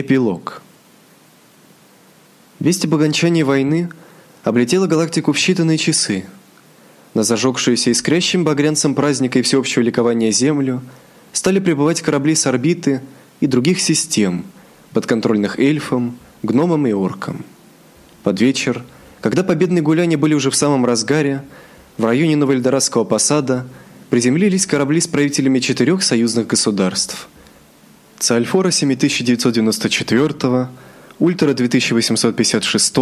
Эпилог. Весть об окончании войны облетела галактику в считанные часы. На зажегшуюся искрящим багрянцем праздника и всеобщего ликования Землю стали прибывать корабли с орбиты и других систем, подконтрольных эльфам, гномам и оркам. Под вечер, когда победные гуляния были уже в самом разгаре, в районе Новоэльдорадского посада приземлились корабли с правителями четырех союзных государств – Циальфора 7994, Ультра 2856,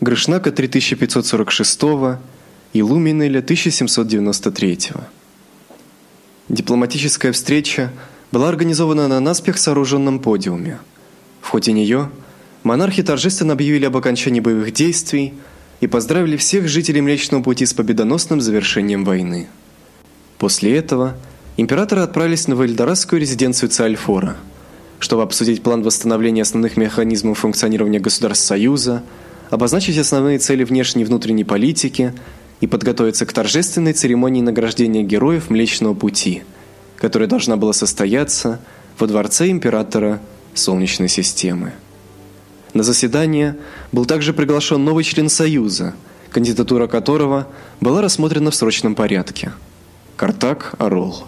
Грышнака 3546 и Луминеля 1793. Дипломатическая встреча была организована на наспех сооруженном подиуме. В ходе нее монархи торжественно объявили об окончании боевых действий и поздравили всех жителей Млечного пути с победоносным завершением войны. После этого императоры отправились на Вальдорасскую резиденцию Циальфора, чтобы обсудить план восстановления основных механизмов функционирования государств Союза, обозначить основные цели внешней и внутренней политики и подготовиться к торжественной церемонии награждения героев Млечного пути, которая должна была состояться во дворце императора Солнечной системы. На заседание был также приглашен новый член Союза, кандидатура которого была рассмотрена в срочном порядке. Картак Орол.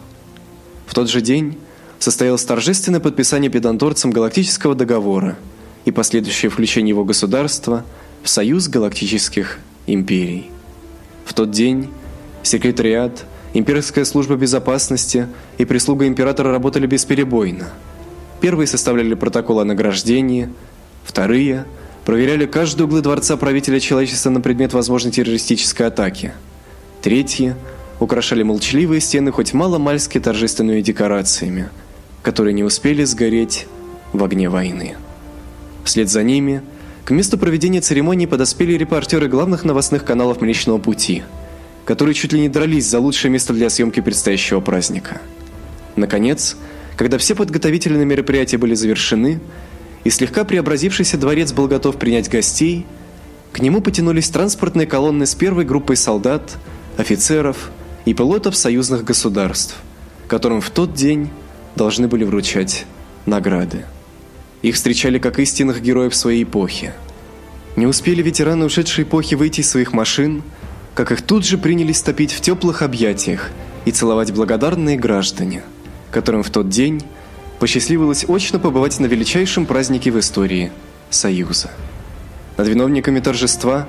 В тот же день состоялось торжественное подписание педанторцем галактического договора и последующее включение его государства в союз галактических империй. В тот день секретариат, имперская служба безопасности и прислуга императора работали бесперебойно. Первые составляли протокол о награждении, вторые проверяли каждый угол дворца правителя человечества на предмет возможной террористической атаки. Третьи украшали молчаливые стены хоть мало-мальски торжественными декорациями, которые не успели сгореть в огне войны. Вслед за ними к месту проведения церемонии подоспели репортеры главных новостных каналов Млечного пути, которые чуть ли не дрались за лучшее место для съемки предстоящего праздника. Наконец, когда все подготовительные мероприятия были завершены, и слегка преобразившийся дворец был готов принять гостей, к нему потянулись транспортные колонны с первой группой солдат, офицеров и пилотов союзных государств, которым в тот день должны были вручать награды. Их встречали как истинных героев своей эпохи. Не успели ветераны ушедшей эпохи выйти из своих машин, как их тут же принялись топить в теплых объятиях и целовать благодарные граждане, которым в тот день посчастливилось очно побывать на величайшем празднике в истории Союза. Над виновниками торжества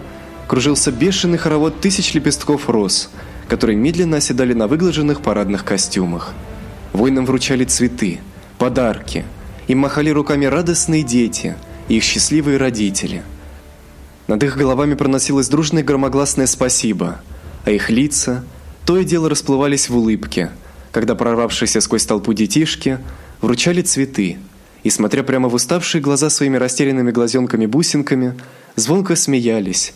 кружился бешеный хоровод тысяч лепестков роз – которые медленно оседали на выглаженных парадных костюмах. Воинам вручали цветы, подарки, им махали руками радостные дети и их счастливые родители. Над их головами проносилось дружное громогласное спасибо, а их лица то и дело расплывались в улыбке, когда прорвавшиеся сквозь толпу детишки вручали цветы и, смотря прямо в уставшие глаза своими растерянными глазенками-бусинками, звонко смеялись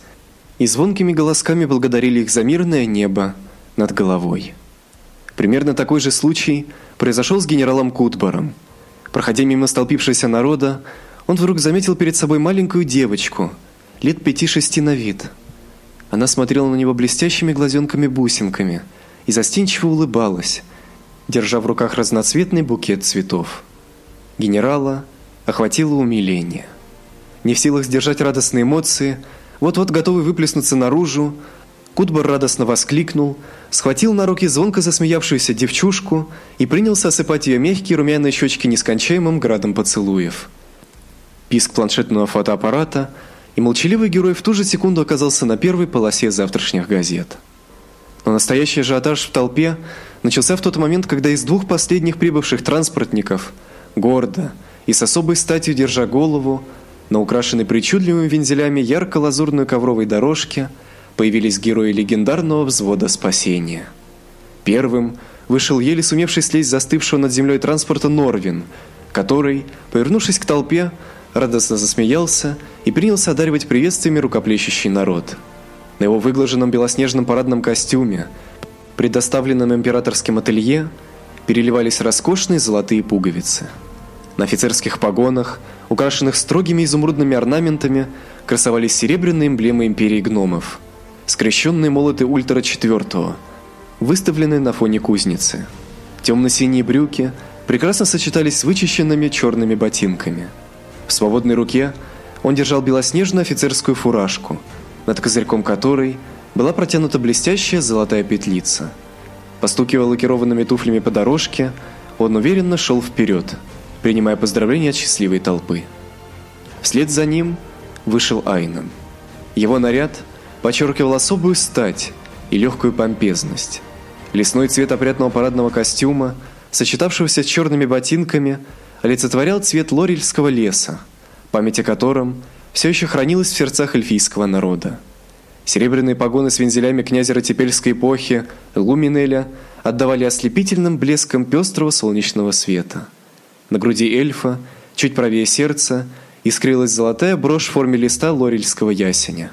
и звонкими голосками благодарили их за мирное небо над головой. Примерно такой же случай произошел с генералом Кутбаром. Проходя мимо столпившегося народа, он вдруг заметил перед собой маленькую девочку, лет пяти-шести на вид. Она смотрела на него блестящими глазенками-бусинками и застенчиво улыбалась, держа в руках разноцветный букет цветов. Генерала охватило умиление. Не в силах сдержать радостные эмоции, вот-вот готовый выплеснуться наружу, Кутбар радостно воскликнул, схватил на руки звонко засмеявшуюся девчушку и принялся осыпать ее мягкие румяные щечки нескончаемым градом поцелуев. Писк планшетного фотоаппарата, и молчаливый герой в ту же секунду оказался на первой полосе завтрашних газет. Но настоящий ажиотаж в толпе начался в тот момент, когда из двух последних прибывших транспортников, гордо и с особой статью держа голову, на украшенной причудливыми вензелями ярко-лазурной ковровой дорожке появились герои легендарного взвода спасения. Первым вышел еле сумевший слезть застывшего над землей транспорта Норвин, который, повернувшись к толпе, радостно засмеялся и принялся одаривать приветствиями рукоплещущий народ. На его выглаженном белоснежном парадном костюме, предоставленном императорским ателье, переливались роскошные золотые пуговицы. На офицерских погонах, украшенных строгими изумрудными орнаментами, красовались серебряные эмблемы империи гномов, скрещенные молоты ультра четвертого, выставленные на фоне кузницы. Темно-синие брюки прекрасно сочетались с вычищенными черными ботинками. В свободной руке он держал белоснежную офицерскую фуражку, над козырьком которой была протянута блестящая золотая петлица. Постукивая лакированными туфлями по дорожке, он уверенно шел вперед, принимая поздравления от счастливой толпы. Вслед за ним вышел Айнан. Его наряд подчеркивал особую стать и легкую помпезность. Лесной цвет опрятного парадного костюма, сочетавшегося с черными ботинками, олицетворял цвет лорельского леса, память о котором все еще хранилась в сердцах эльфийского народа. Серебряные погоны с вензелями князя Ратипельской эпохи Луминеля отдавали ослепительным блеском пестрого солнечного света. На груди эльфа, чуть правее сердца, искрилась золотая брошь в форме листа лорельского ясеня.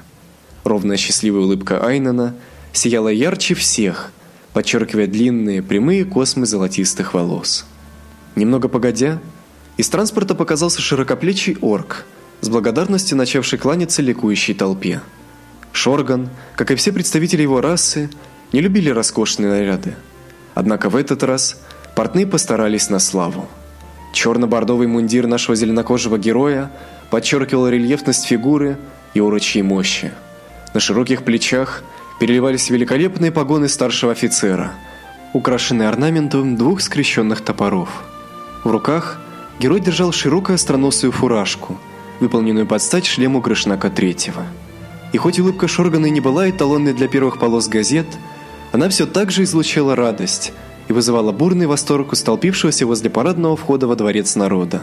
Ровная счастливая улыбка Айнана сияла ярче всех, подчеркивая длинные прямые космы золотистых волос. Немного погодя, из транспорта показался широкоплечий орк, с благодарностью начавший кланяться ликующей толпе. Шорган, как и все представители его расы, не любили роскошные наряды. Однако в этот раз портные постарались на славу. Черно-бордовый мундир нашего зеленокожего героя подчеркивал рельефность фигуры и урочьей мощи. На широких плечах переливались великолепные погоны старшего офицера, украшенные орнаментом двух скрещенных топоров. В руках герой держал широкую остроносую фуражку, выполненную под стать шлему Грышнака третьего. И хоть улыбка Шоргана не была эталонной для первых полос газет, она все так же излучала радость и вызывала бурный восторг у столпившегося возле парадного входа во дворец народа.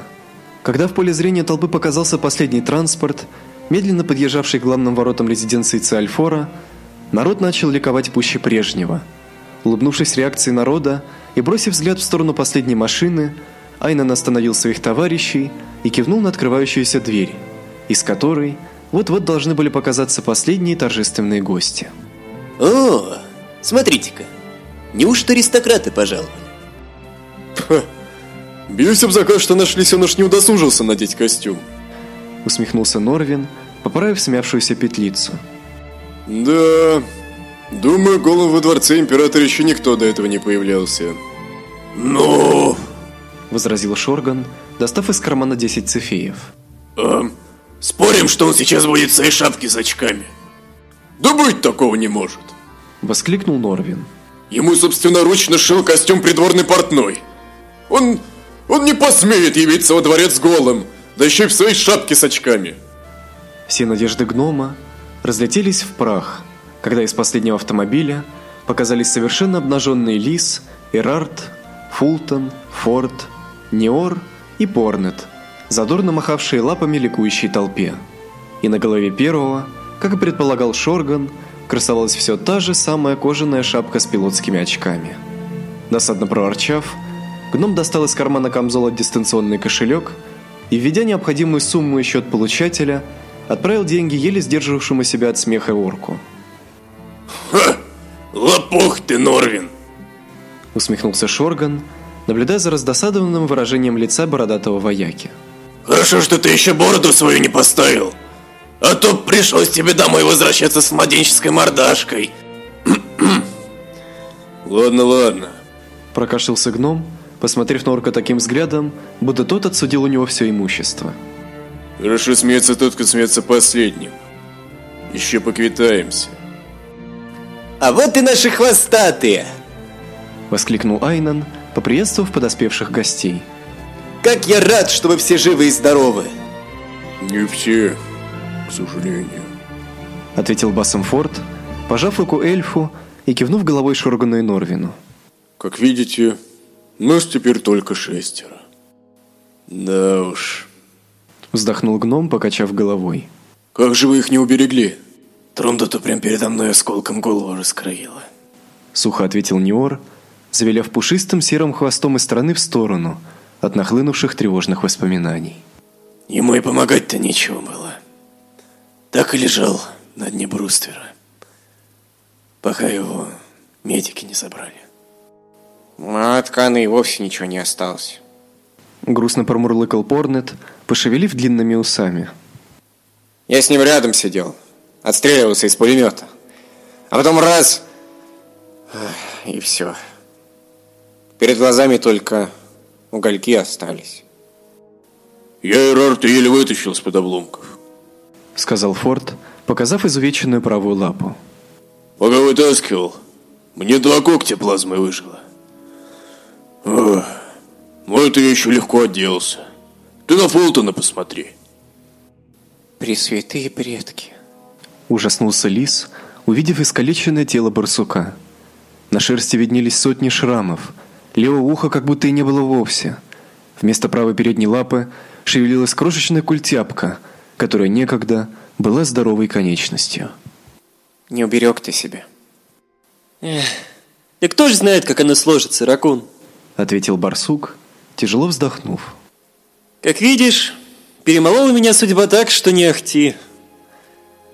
Когда в поле зрения толпы показался последний транспорт, медленно подъезжавший к главным воротам резиденции Циальфора, народ начал ликовать пуще прежнего. Улыбнувшись реакции народа и бросив взгляд в сторону последней машины, Айнан остановил своих товарищей и кивнул на открывающуюся дверь, из которой вот-вот должны были показаться последние торжественные гости. О, смотрите-ка. Неужто аристократы пожаловали? Ха, бьюсь об заказ, что нашлись, он уж не удосужился надеть костюм. Усмехнулся Норвин, поправив смявшуюся петлицу. Да, думаю, голым во дворце императора еще никто до этого не появлялся. Ну, возразил Шорган, достав из кармана 10 цефеев. А, спорим, что он сейчас будет в своей шапке с очками? Да быть такого не может. Воскликнул Норвин. Ему собственноручно шил костюм придворный портной. Он... он не посмеет явиться во дворец голым, да еще и в своей шапке с очками. Все надежды гнома разлетелись в прах, когда из последнего автомобиля показались совершенно обнаженные Лис, Эрард, Фултон, Форд, Неор и Порнет, задорно махавшие лапами ликующей толпе. И на голове первого, как и предполагал Шорган, красовалась все та же самая кожаная шапка с пилотскими очками. Досадно проворчав, гном достал из кармана камзола дистанционный кошелек и, введя необходимую сумму и счет получателя, отправил деньги еле сдерживавшему себя от смеха орку. «Ха! Лопух ты, Норвин!» усмехнулся Шорган, наблюдая за раздосадованным выражением лица бородатого вояки. «Хорошо, что ты еще бороду свою не поставил!» А то пришлось тебе домой возвращаться с младенческой мордашкой. ладно, ладно. Прокашлялся гном, посмотрев на орка таким взглядом, будто тот отсудил у него все имущество. Хорошо смеется тот, кто смеется последним. Еще поквитаемся. А вот и наши хвостатые! Воскликнул Айнан, поприветствовав подоспевших гостей. Как я рад, что вы все живы и здоровы! Не все, к сожалению. Ответил басом Форд, пожав руку эльфу и кивнув головой Шоргану и Норвину. Как видите, нас теперь только шестеро. Да уж. Вздохнул гном, покачав головой. Как же вы их не уберегли? Трунда-то прям передо мной осколком голову раскроила. Сухо ответил Ниор, завиляв пушистым серым хвостом из стороны в сторону от нахлынувших тревожных воспоминаний. Ему и помогать-то нечего было. Так и лежал на дне бруствера, пока его медики не собрали. А от Каны и вовсе ничего не осталось. Грустно промурлыкал Порнет, пошевелив длинными усами. Я с ним рядом сидел, отстреливался из пулемета. А потом раз... И все. Перед глазами только угольки остались. Я Эрарта еле вытащил с-под обломков. Сказал Форд, показав изувеченную правую лапу. Пока вытаскивал, мне два когтя плазмой выжило. Ох, ну это я еще легко отделался. Ты на Фултона посмотри. Пресвятые предки. Ужаснулся лис, увидев искалеченное тело барсука. На шерсти виднелись сотни шрамов. Левого уха как будто и не было вовсе. Вместо правой передней лапы шевелилась крошечная культяпка, которая некогда была здоровой конечностью. Не уберег ты себя. И кто же знает, как оно сложится, Ракун? Ответил барсук, тяжело вздохнув. Как видишь, перемолола меня судьба так, что не ахти.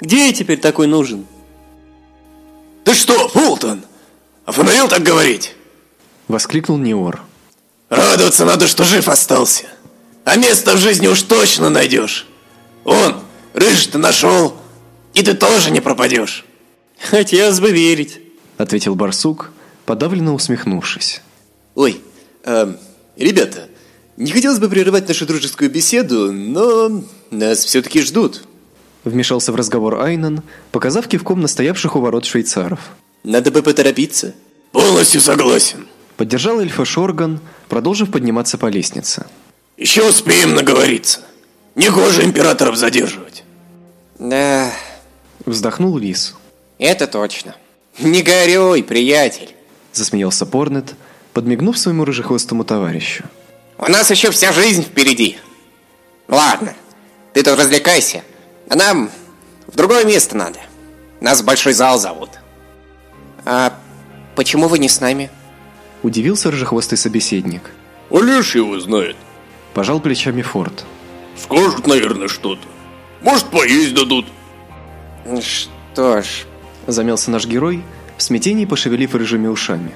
Где я теперь такой нужен? Ты что, Фултон? Офонарил так говорить? Воскликнул Неор. Радоваться надо, что жив остался. А место в жизни уж точно найдешь. Он, рыжий ты нашел, и ты тоже не пропадешь. Хотелось бы верить. Ответил барсук, подавленно усмехнувшись. Ой, эм, ребята, не хотелось бы прерывать нашу дружескую беседу, но нас все-таки ждут. Вмешался в разговор Айнан, показав кивком на стоявших у ворот швейцаров. Надо бы поторопиться. Полностью согласен. Поддержал эльфа Шорган, продолжив подниматься по лестнице. Еще успеем наговориться. Негоже императоров задерживать. Да, Вздохнул лис. это точно. Не горюй, приятель. Засмеялся Порнет, подмигнув своему рыжехвостому товарищу. У нас еще вся жизнь впереди. Ладно, ты тут развлекайся. А нам в другое место надо. Нас в большой зал зовут. А почему вы не с нами? Удивился рыжехвостый собеседник. Олеж его знает. Пожал плечами Форд. Скажут, наверное, что-то. Может, поесть дадут. Что ж, Замялся наш герой, в смятении пошевелив рыжими ушами.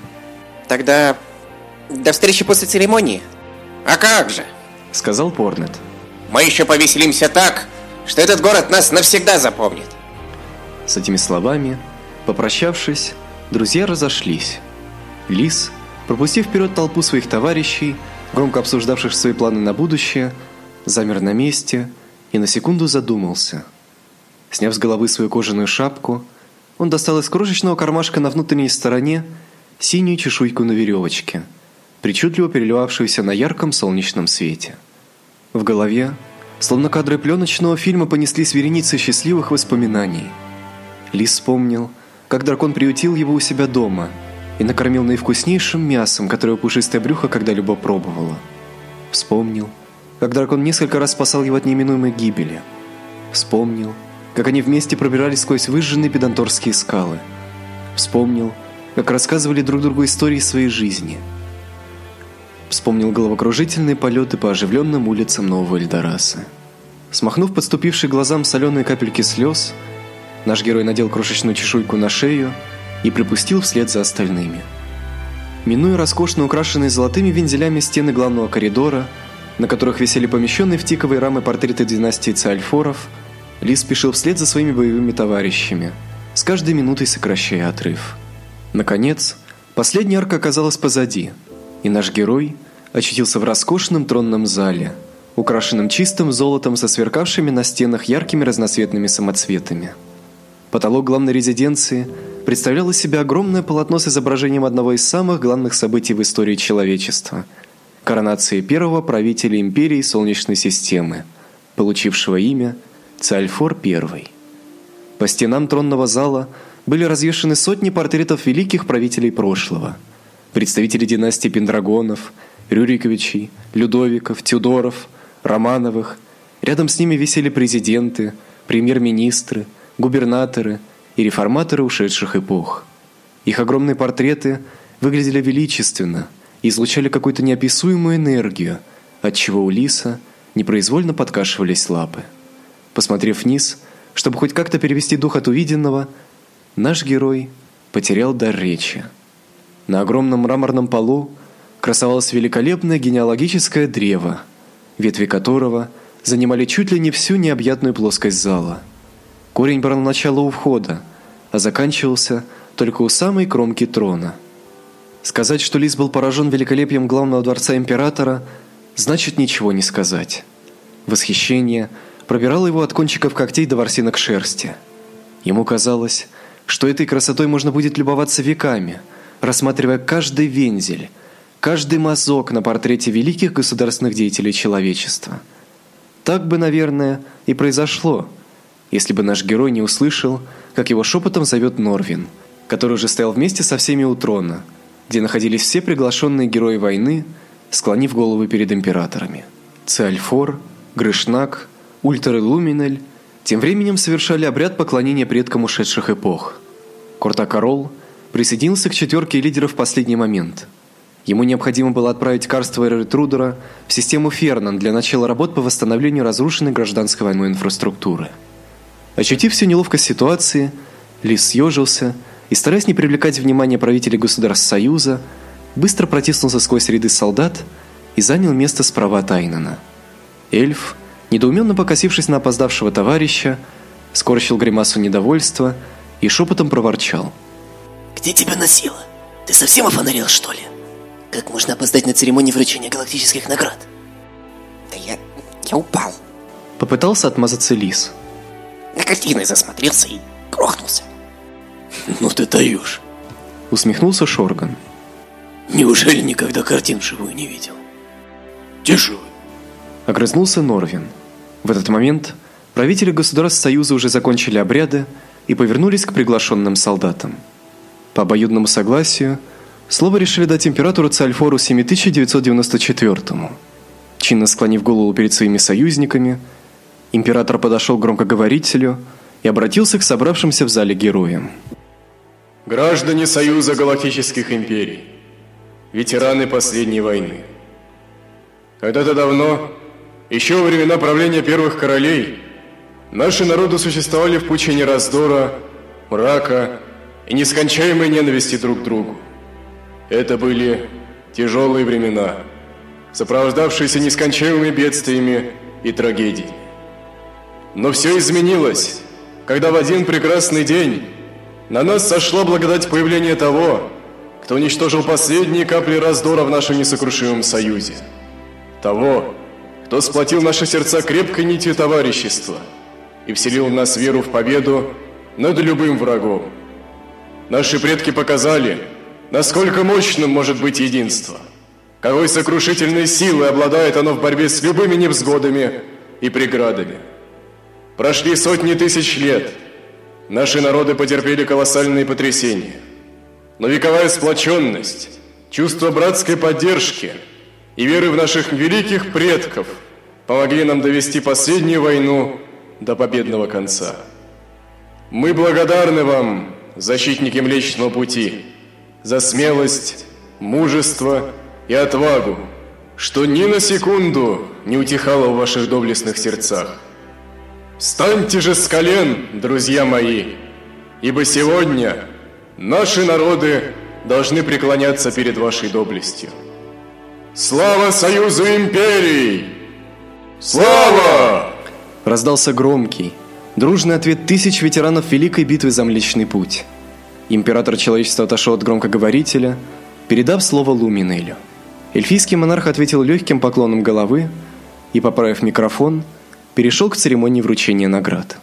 тогда до встречи после церемонии. А как же? Сказал Порнет. Мы еще повеселимся так, что этот город нас навсегда запомнит. С этими словами, попрощавшись, друзья разошлись. Лис, пропустив вперед толпу своих товарищей, громко обсуждавших свои планы на будущее, замер на месте и на секунду задумался. Сняв с головы свою кожаную шапку, он достал из крошечного кармашка на внутренней стороне синюю чешуйку на веревочке, причудливо переливавшуюся на ярком солнечном свете. В голове, словно кадры пленочного фильма, понеслись вереницы счастливых воспоминаний. Лис вспомнил, как дракон приютил его у себя дома и накормил наивкуснейшим мясом, которое пушистое брюхо когда-либо пробовало. Вспомнил, как дракон несколько раз спасал его от неминуемой гибели. Вспомнил, как они вместе пробирались сквозь выжженные педанторские скалы. Вспомнил, как рассказывали друг другу истории своей жизни. Вспомнил головокружительные полеты по оживленным улицам Нового Эльдораса. Смахнув подступившие глазам соленые капельки слез, наш герой надел крошечную чешуйку на шею и припустил вслед за остальными. Минуя роскошно украшенные золотыми вензелями стены главного коридора, на которых висели помещенные в тиковые рамы портреты династии Циальфоров, Лис спешил вслед за своими боевыми товарищами, с каждой минутой сокращая отрыв. Наконец, последняя арка оказалась позади, и наш герой очутился в роскошном тронном зале, украшенном чистым золотом со сверкавшими на стенах яркими разноцветными самоцветами. Потолок главной резиденции представлял из себя огромное полотно с изображением одного из самых главных событий в истории человечества – коронации первого правителя империи Солнечной системы, получившего имя Циальфор I. По стенам тронного зала были развешаны сотни портретов великих правителей прошлого, представителей династий Пендрагонов, Рюриковичей, Людовиков, Тюдоров, Романовых. Рядом с ними висели президенты, премьер-министры, губернаторы и реформаторы ушедших эпох. Их огромные портреты выглядели величественно излучали какую-то неописуемую энергию, отчего у лиса непроизвольно подкашивались лапы. Посмотрев вниз, чтобы хоть как-то перевести дух от увиденного, наш герой потерял дар речи. На огромном мраморном полу красовалось великолепное генеалогическое древо, ветви которого занимали чуть ли не всю необъятную плоскость зала. Корень брал начало у входа, а заканчивался только у самой кромки трона. Сказать, что Лис был поражен великолепием главного дворца императора, значит ничего не сказать. Восхищение пробирало его от кончиков когтей до ворсинок шерсти. Ему казалось, что этой красотой можно будет любоваться веками, рассматривая каждый вензель, каждый мазок на портрете великих государственных деятелей человечества. Так бы, наверное, и произошло, если бы наш герой не услышал, как его шепотом зовет Норвин, который уже стоял вместе со всеми у трона, где находились все приглашенные герои войны, склонив головы перед императорами. Циальфор, Грышнак, Ультер и Луминель тем временем совершали обряд поклонения предкам ушедших эпох. Кортакарол присоединился к четверке лидеров в последний момент. Ему необходимо было отправить и Ретрудера в систему Фернан для начала работ по восстановлению разрушенной гражданской войной инфраструктуры. Ощутив всю неловкость ситуации, Лис съежился стараясь не привлекать внимания правителей государств Союза, быстро протиснулся сквозь ряды солдат и занял место справа от Айнана. Эльф – недоуменно покосившись на опоздавшего товарища, скорчил гримасу недовольства и шепотом проворчал: "Где тебя носило? Ты совсем офонарел, что ли? Как можно опоздать на церемонию вручения галактических наград?" "Да я я упал", попытался отмазаться Лис. "На картины засмотрелся и грохнулся". "Ну ты даешь!» усмехнулся Шорган. "Неужели никогда картин живую не видел?" "Тише огрызнулся Норвин. В этот момент правители государств Союза уже закончили обряды и повернулись к приглашенным солдатам. По обоюдному согласию слово решили дать императору Цальфору 7994-му. Чинно склонив голову перед своими союзниками, император подошел к громкоговорителю и обратился к собравшимся в зале героям. Граждане Союза Галактических Империй, ветераны последней войны. Когда-то давно еще во времена правления первых королей наши народы существовали в пучине раздора, мрака и нескончаемой ненависти друг к другу. Это были тяжелые времена, сопровождавшиеся нескончаемыми бедствиями и трагедиями. Но все изменилось, когда в один прекрасный день на нас сошла благодать появления того, кто уничтожил последние капли раздора в нашем несокрушимом союзе. Того, кто сплотил наши сердца крепкой нитью товарищества и вселил в нас веру в победу над любым врагом. Наши предки показали, насколько мощным может быть единство, какой сокрушительной силой обладает оно в борьбе с любыми невзгодами и преградами. Прошли сотни тысяч лет, наши народы потерпели колоссальные потрясения, но вековая сплоченность, чувство братской поддержки – и веры в наших великих предков помогли нам довести последнюю войну до победного конца. Мы благодарны вам, защитники Млечного Пути, за смелость, мужество и отвагу, что ни на секунду не утихало в ваших доблестных сердцах. Встаньте же с колен, друзья мои, ибо сегодня наши народы должны преклоняться перед вашей доблестью. Слава Союзу Империй! Слава! Раздался громкий, дружный ответ тысяч ветеранов Великой битвы за Млечный Путь. Император человечества отошел от громкоговорителя, передав слово Луминелю. Эльфийский монарх ответил легким поклоном головы и, поправив микрофон, перешел к церемонии вручения наград.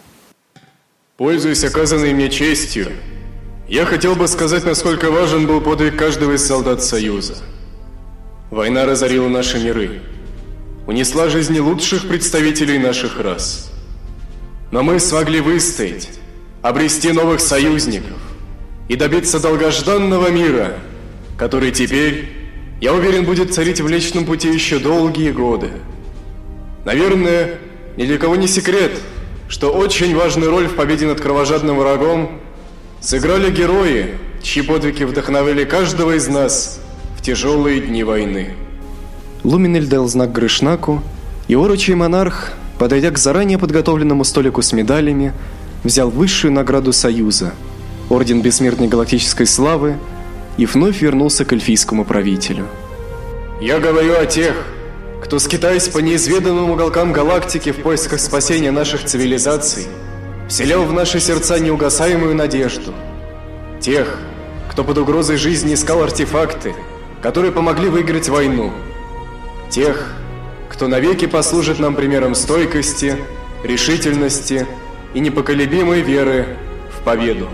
Пользуясь оказанной мне честью, я хотел бы сказать, насколько важен был подвиг каждого из солдат Союза – Война разорила наши миры, унесла жизни лучших представителей наших рас. Но мы смогли выстоять, обрести новых союзников и добиться долгожданного мира, который теперь, я уверен, будет царить в Млечном Пути еще долгие годы. Наверное, ни для кого не секрет, что очень важную роль в победе над кровожадным врагом сыграли герои, чьи подвиги вдохновили каждого из нас – тяжелые дни войны. Луминель дал знак Грышнаку, и орочий монарх, подойдя к заранее подготовленному столику с медалями, взял высшую награду Союза – Орден Бессмертной Галактической Славы и вновь вернулся к эльфийскому правителю. «Я говорю о тех, кто, скитаясь по неизведанным уголкам галактики в поисках спасения наших цивилизаций, вселял в наши сердца неугасаемую надежду. Тех, кто под угрозой жизни искал артефакты – которые помогли выиграть войну. Тех, кто навеки послужит нам примером стойкости, решительности и непоколебимой веры в победу.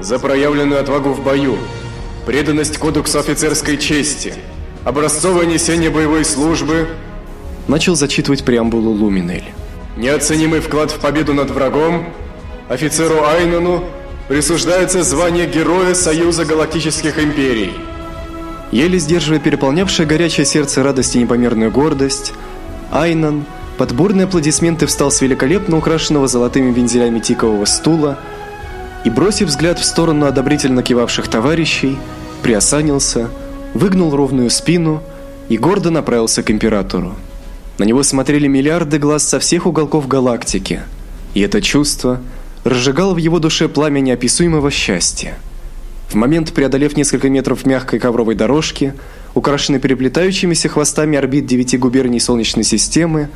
За проявленную отвагу в бою, преданность кодексу офицерской чести, образцовое несение боевой службы, Начал зачитывать преамбулу Луминель. неоценимый вклад в победу над врагом, офицеру Айнону присуждается звание Героя Союза Галактических Империй. Еле сдерживая переполнявшее горячее сердце радость и непомерную гордость, Айнан под бурные аплодисменты встал с великолепно украшенного золотыми вензелями тикового стула и, бросив взгляд в сторону одобрительно кивавших товарищей, приосанился, выгнул ровную спину и гордо направился к императору. На него смотрели миллиарды глаз со всех уголков галактики, и это чувство разжигало в его душе пламя неописуемого счастья. В момент, преодолев несколько метров мягкой ковровой дорожки, украшенной переплетающимися хвостами орбит девяти губерний Солнечной системы,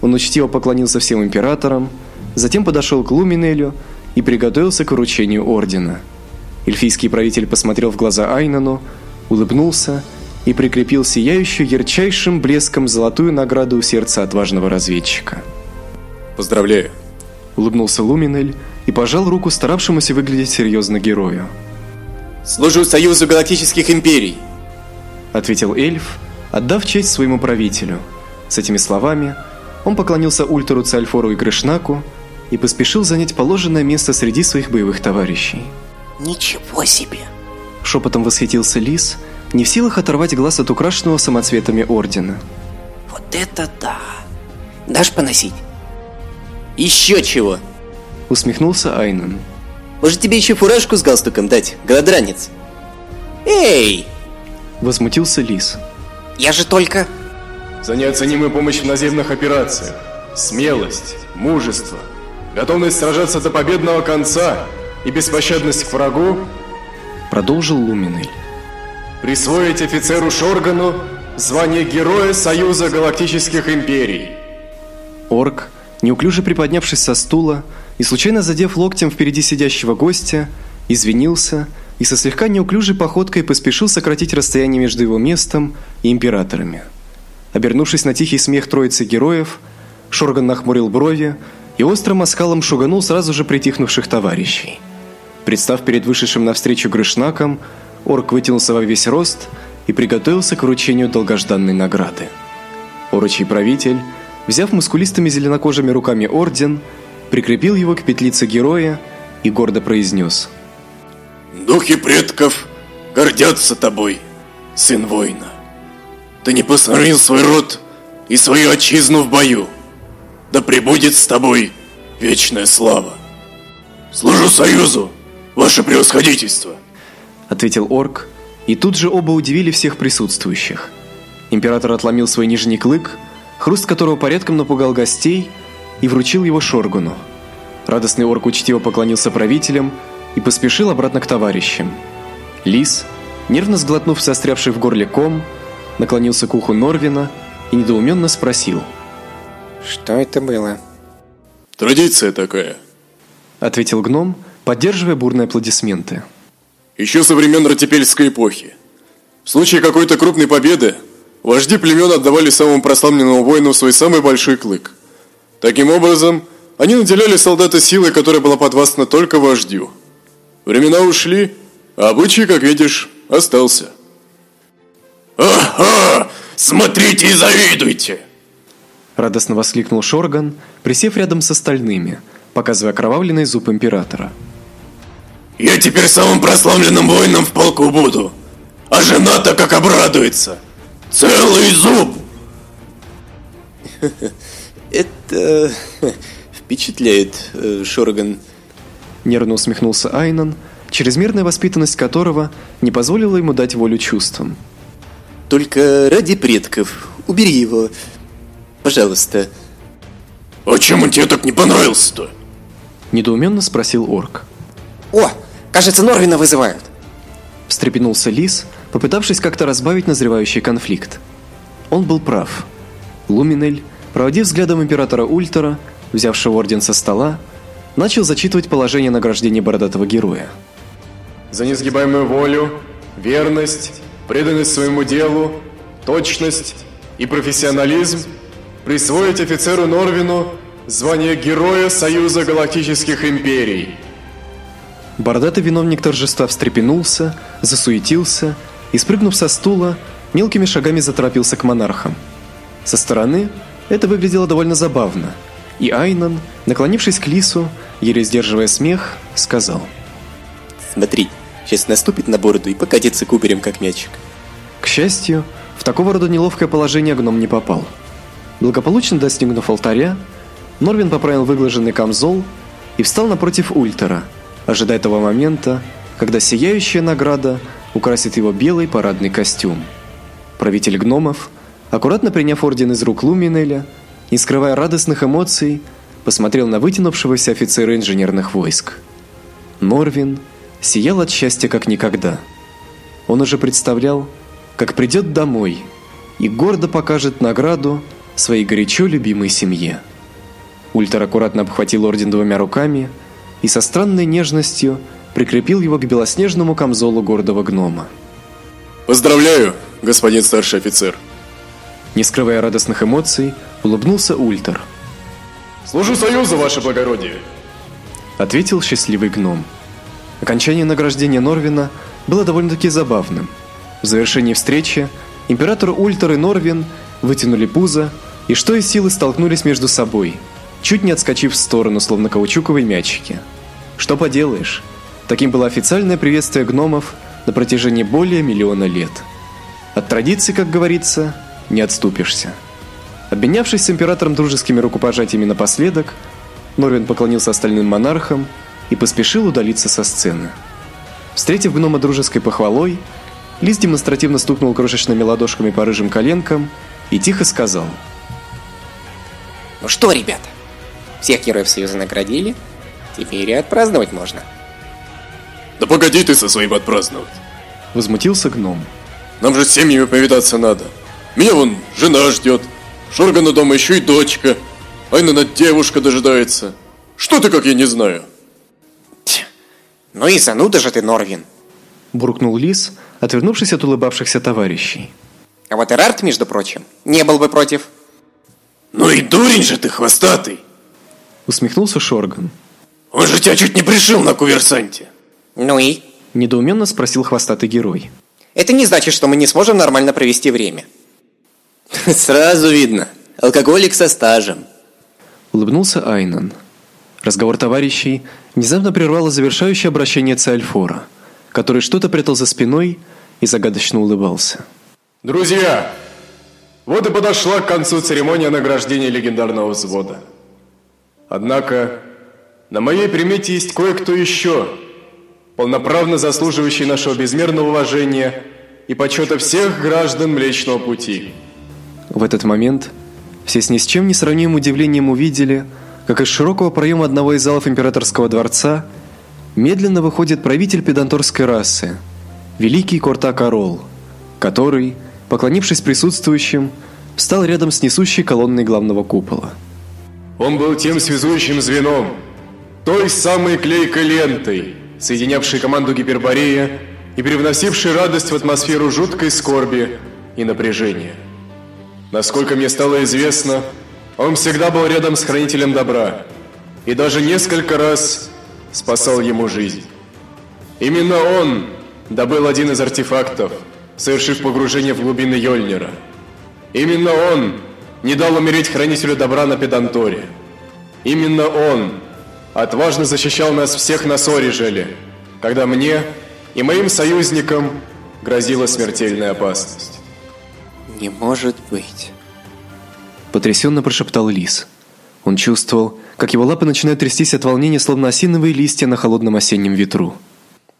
он учтиво поклонился всем императорам, затем подошел к Луминелю и приготовился к вручению ордена. Эльфийский правитель посмотрел в глаза Айнану, улыбнулся и прикрепил сияющую ярчайшим блеском золотую награду у сердца отважного разведчика. Поздравляю. Улыбнулся Луминель и пожал руку старавшемуся выглядеть серьезно герою. Служу Союзу Галактических Империй. ответил эльф, отдав честь своему правителю. С этими словами он поклонился Ультеру Цальфору и Грышнаку и поспешил занять положенное место среди своих боевых товарищей. Ничего себе! Шепотом восхитился Лис, не в силах оторвать глаз от украшенного самоцветами ордена. Вот это да! Дашь поносить? Еще чего? Усмехнулся Айнан. Может тебе еще фуражку с галстуком дать, голодранец? Эй! Возмутился Лис. Я же только... За неоценимую помощь в наземных операциях, смелость, мужество, готовность сражаться до победного конца и беспощадность к врагу Продолжил Луминель. присвоить офицеру Шоргану звание Героя Союза Галактических Империй. Орк, неуклюже приподнявшись со стула и случайно задев локтем впереди сидящего гостя, извинился и со слегка неуклюжей походкой поспешил сократить расстояние между его местом и императорами. Обернувшись на тихий смех троицы героев, Шорган нахмурил брови и острым оскалом шуганул сразу же притихнувших товарищей. Представ перед вышедшим навстречу Грышнаком, орк вытянулся во весь рост и приготовился к вручению долгожданной награды. Орочий правитель, взяв мускулистыми зеленокожими руками орден, прикрепил его к петлице героя и гордо произнес: Духи предков гордятся тобой, сын воина. Ты не посрамил свой род и свою отчизну в бою. Да пребудет с тобой вечная слава. Служу Союзу, ваше превосходительство. ответил орк, и тут же оба удивили всех присутствующих. Император отломил свой нижний клык, хруст которого порядком напугал гостей, и вручил его Шоргуну. Радостный орк учтиво поклонился правителям и поспешил обратно к товарищам. Лис, нервно сглотнув застрявший в горле ком, наклонился к уху Норвина и недоуменно спросил: Что это было? Традиция такая. ответил гном, поддерживая бурные аплодисменты. Еще со времен Ратипельской эпохи. В случае какой-то крупной победы вожди племен отдавали самому прославленному воину свой самый большой клык. Таким образом, они наделяли солдата силой, которая была подвластна только вождю. Времена ушли, а обычай, как видишь, остался. «Ага! Смотрите и завидуйте!» Радостно воскликнул Шорган, присев рядом с остальными, показывая окровавленный зуб императора. «Я теперь самым прославленным воином в полку буду, а жена-то как обрадуется! Целый зуб!» Это впечатляет, э, Шорган. Нервно усмехнулся Айнан, чрезмерная воспитанность которого не позволила ему дать волю чувствам. Только ради предков убери его. Пожалуйста. «А чем он тебе так не понравился-то?» Недоуменно спросил орк. О, кажется, Норвина вызывают. Встрепенулся Лис, попытавшись как-то разбавить назревающий конфликт. Он был прав. Луминель, проводив взглядом императора Ультера, взявшего орден со стола, начал зачитывать положение награждения бородатого героя. За несгибаемую волю, верность, преданность своему делу, точность и профессионализм присвоить офицеру Норвину звание Героя Союза Галактических Империй. Бородатый виновник торжества встрепенулся, засуетился и, спрыгнув со стула, мелкими шагами заторопился к монархам. Со стороны это выглядело довольно забавно, и Айнан, наклонившись к Лису, еле сдерживая смех, сказал: Смотри, сейчас наступит на бороду и покатится кубарем, как мячик. К счастью, в такого рода неловкое положение гном не попал. Благополучно достигнув алтаря, Норвин поправил выглаженный камзол и встал напротив Ультера, ожидая того момента, когда сияющая награда украсит его белый парадный костюм. Правитель гномов, аккуратно приняв орден из рук Луминеля, не скрывая радостных эмоций, посмотрел на вытянувшегося офицера инженерных войск. Норвин сиял от счастья как никогда. Он уже представлял, как придет домой и гордо покажет награду своей горячо любимой семье. Ультер аккуратно обхватил орден двумя руками и со странной нежностью прикрепил его к белоснежному камзолу гордого гнома. Поздравляю, господин старший офицер. Не скрывая радостных эмоций, улыбнулся Ультер. Служу Союзу, ваше благородие. Ответил счастливый гном. Окончание награждения Норвина было довольно-таки забавным. В завершении встречи император Ультер и Норвин вытянули пузо и что из силы столкнулись между собой, чуть не отскочив в сторону, словно каучуковые мячики. Что поделаешь? Таким было официальное приветствие гномов на протяжении более миллиона лет. От традиций, как говорится, не отступишься. Обменявшись с императором дружескими рукопожатиями напоследок, Норвин поклонился остальным монархам и поспешил удалиться со сцены. Встретив гнома дружеской похвалой, Лис демонстративно стукнул крошечными ладошками по рыжим коленкам и тихо сказал: Ну что, ребята? Всех героев Союза наградили. Теперь и отпраздновать можно. Да погоди ты со своим отпраздновать. Возмутился гном. Нам же с семьями повидаться надо. Меня вон жена ждет. Шоргана дома еще и дочка. Айна над девушка дожидается. Что ты, как я не знаю? Ть. Ну и зануда же ты, Норвин. Буркнул Лис, отвернувшись от улыбавшихся товарищей. А вот Эрарт, между прочим, не был бы против. Ну и дурень же ты, хвостатый. Усмехнулся Шорган. Он же тебя чуть не пришил на куверсанте. Ну и? Недоуменно спросил хвостатый герой. Это не значит, что мы не сможем нормально провести время. Сразу видно. Алкоголик со стажем. Улыбнулся Айнан. Разговор товарищей внезапно прервало завершающее обращение Циальфора, который что-то прятал за спиной и загадочно улыбался. Друзья, вот и подошла к концу церемония награждения легендарного взвода. Однако на моей примете есть кое-кто еще, полноправно заслуживающий нашего безмерного уважения и почета всех граждан Млечного Пути. В этот момент все с ни с чем не сравнимым удивлением увидели, как из широкого проема одного из залов императорского дворца медленно выходит правитель педанторской расы, великий Корта Корол, который, поклонившись присутствующим, встал рядом с несущей колонной главного купола. Он был тем связующим звеном, той самой клейкой лентой, соединявшей команду Гиперборея и привносившей радость в атмосферу жуткой скорби и напряжения. Насколько мне стало известно, он всегда был рядом с хранителем добра и даже несколько раз спасал ему жизнь. Именно он добыл один из артефактов, совершив погружение в глубины Йольнира. Именно он не дал умереть хранителю добра на Педанторе. Именно он отважно защищал нас всех на Сорижеле, когда мне и моим союзникам грозила смертельная опасность. Не может быть. Потрясенно прошептал Лис. Он чувствовал, как его лапы начинают трястись от волнения, словно осиновые листья на холодном осеннем ветру.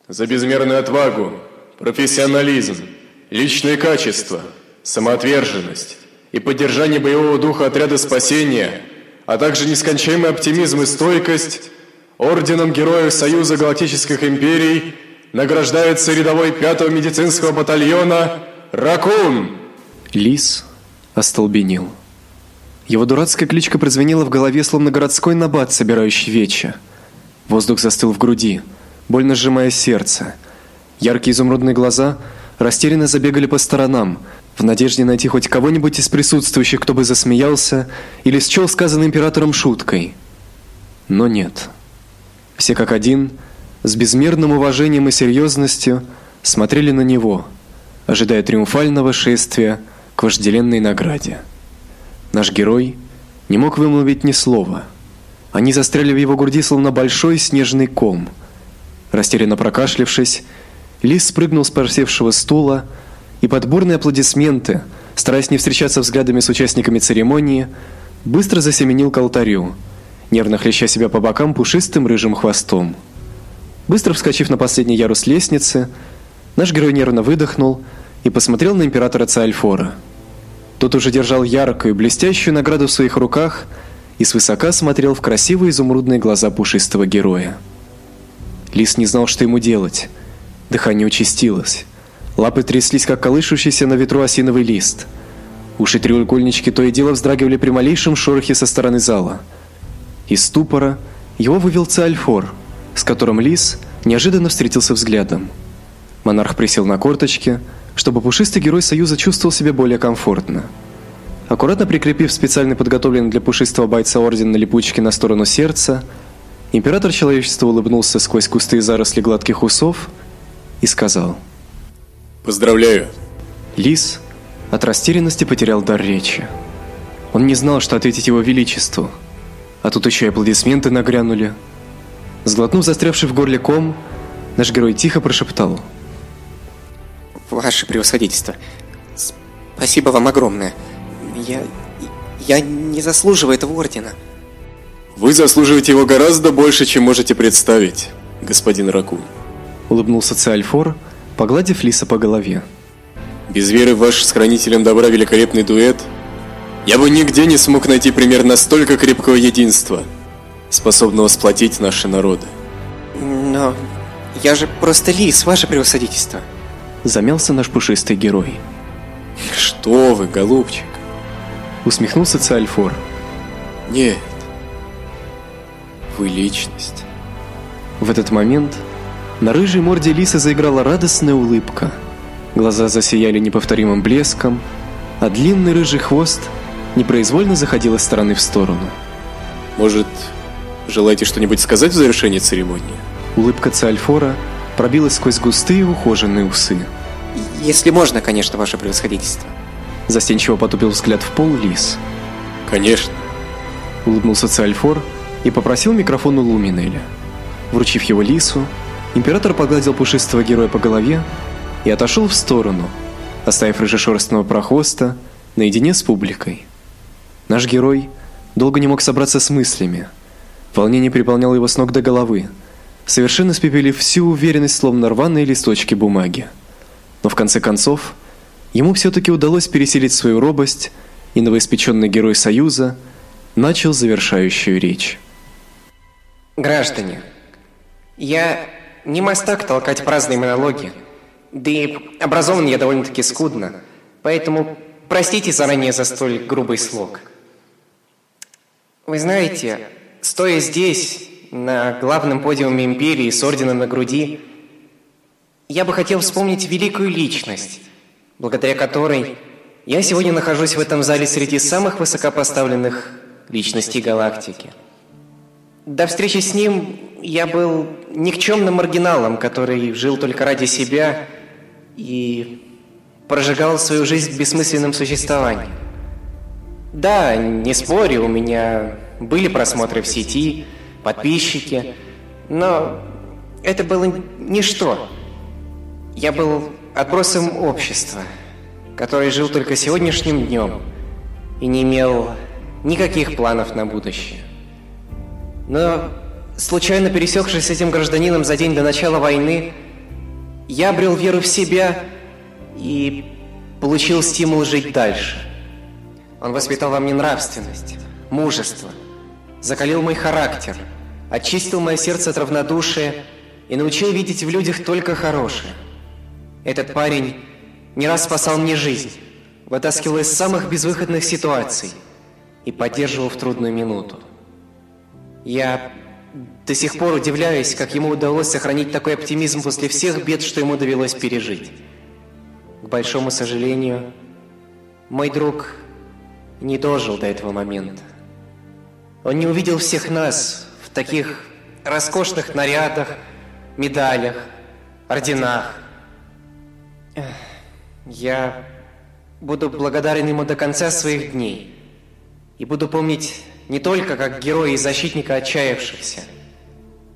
За безмерную отвагу, профессионализм, личные качества, самоотверженность и поддержание боевого духа отряда спасения, а также нескончаемый оптимизм и стойкость, орденом Героев Союза Галактических Империй награждается рядовой 5-го медицинского батальона Ракун. Лис остолбенел. Его дурацкая кличка прозвенела в голове, словно городской набат, собирающий веча. Воздух застыл в груди, больно сжимая сердце. Яркие изумрудные глаза растерянно забегали по сторонам, в надежде найти хоть кого-нибудь из присутствующих, кто бы засмеялся или счел сказанное императором шуткой. Но нет. Все как один, с безмерным уважением и серьезностью смотрели на него, ожидая триумфального шествия к вожделенной награде. Наш герой не мог вымолвить ни слова. Они застряли в его груди словно большой снежный ком. Растерянно прокашлявшись, Лис спрыгнул с просевшего стула и под бурные аплодисменты, стараясь не встречаться взглядами с участниками церемонии, быстро засеменил к алтарю, нервно хлеща себя по бокам пушистым рыжим хвостом. Быстро вскочив на последний ярус лестницы, наш герой нервно выдохнул и посмотрел на императора Циальфора. Тот уже держал яркую, блестящую награду в своих руках и свысока смотрел в красивые изумрудные глаза пушистого героя. Лис не знал, что ему делать. Дыхание участилось. Лапы тряслись, как колышущийся на ветру осиновый лист. Уши треугольнички то и дело вздрагивали при малейшем шорохе со стороны зала. Из ступора его вывел Циальфор, с которым лис неожиданно встретился взглядом. Монарх присел на корточки, чтобы пушистый герой Союза чувствовал себя более комфортно. Аккуратно прикрепив специально подготовленный для пушистого бойца орден на липучке на сторону сердца, император человечества улыбнулся сквозь кусты и заросли гладких усов и сказал: Поздравляю. Лис от растерянности потерял дар речи. Он не знал, что ответить его величеству. А тут еще и аплодисменты нагрянули. Сглотнув застрявший в горле ком, наш герой тихо прошептал: Ваше превосходительство, спасибо вам огромное. Я я не заслуживаю этого ордена. Вы заслуживаете его гораздо больше, чем можете представить, господин Ракун. Улыбнулся Циальфор, погладив Лиса по голове. Без веры в ваш с хранителем добра великолепный дуэт, я бы нигде не смог найти пример настолько крепкого единства, способного сплотить наши народы. Но я же просто лис, ваше превосходительство. Замялся наш пушистый герой. Что вы, голубчик? Усмехнулся Циальфор. Нет. Вы личность. В этот момент на рыжей морде лиса заиграла радостная улыбка. Глаза засияли неповторимым блеском, а длинный рыжий хвост непроизвольно заходил из стороны в сторону. Может, желаете что-нибудь сказать в завершении церемонии? Улыбка Циальфора пробилась сквозь густые ухоженные усы. Если можно, конечно, ваше превосходительство. Застенчиво потупил взгляд в пол лис. Конечно. Улыбнулся Циальфор и попросил микрофон у Луминеля. Вручив его лису, Император погладил пушистого героя по голове и отошел в сторону, оставив рыжешерстного прохвоста наедине с публикой. Наш герой долго не мог собраться с мыслями. Волнение переполняло его с ног до головы, совершенно спепелив всю уверенность, словно рваные листочки бумаги. Но в конце концов ему все таки удалось пересилить свою робость, и новоиспеченный герой Союза начал завершающую речь. Граждане, я не мастак толкать праздные монологи. Да и образован я довольно-таки скудно. Поэтому простите заранее за столь грубый слог. Вы знаете, стоя здесь, на главном подиуме империи с орденом на груди, я бы хотел вспомнить великую личность, благодаря которой я сегодня нахожусь в этом зале среди самых высокопоставленных личностей галактики. До встречи с ним я был никчемным маргиналом, который жил только ради себя и прожигал свою жизнь бессмысленным существованием. Да, не спорю, у меня были просмотры в сети, подписчики, но это было ничто. Я был отбросом общества, который жил только сегодняшним днем и не имел никаких планов на будущее. Но случайно пересекшись с этим гражданином за день до начала войны, я обрел веру в себя и получил стимул жить дальше. Он воспитал во мне нравственность, мужество, закалил мой характер, очистил мое сердце от равнодушия и научил видеть в людях только хорошее. Этот парень не раз спасал мне жизнь, вытаскивал из самых безвыходных ситуаций и поддерживал в трудную минуту. Я до сих пор удивляюсь, как ему удалось сохранить такой оптимизм после всех бед, что ему довелось пережить. К большому сожалению, Мой друг не дожил до этого момента. Он не увидел всех нас в таких роскошных нарядах, медалях, орденах. Я буду благодарен ему до конца своих дней. И буду помнить не только как героя и защитника отчаявшихся,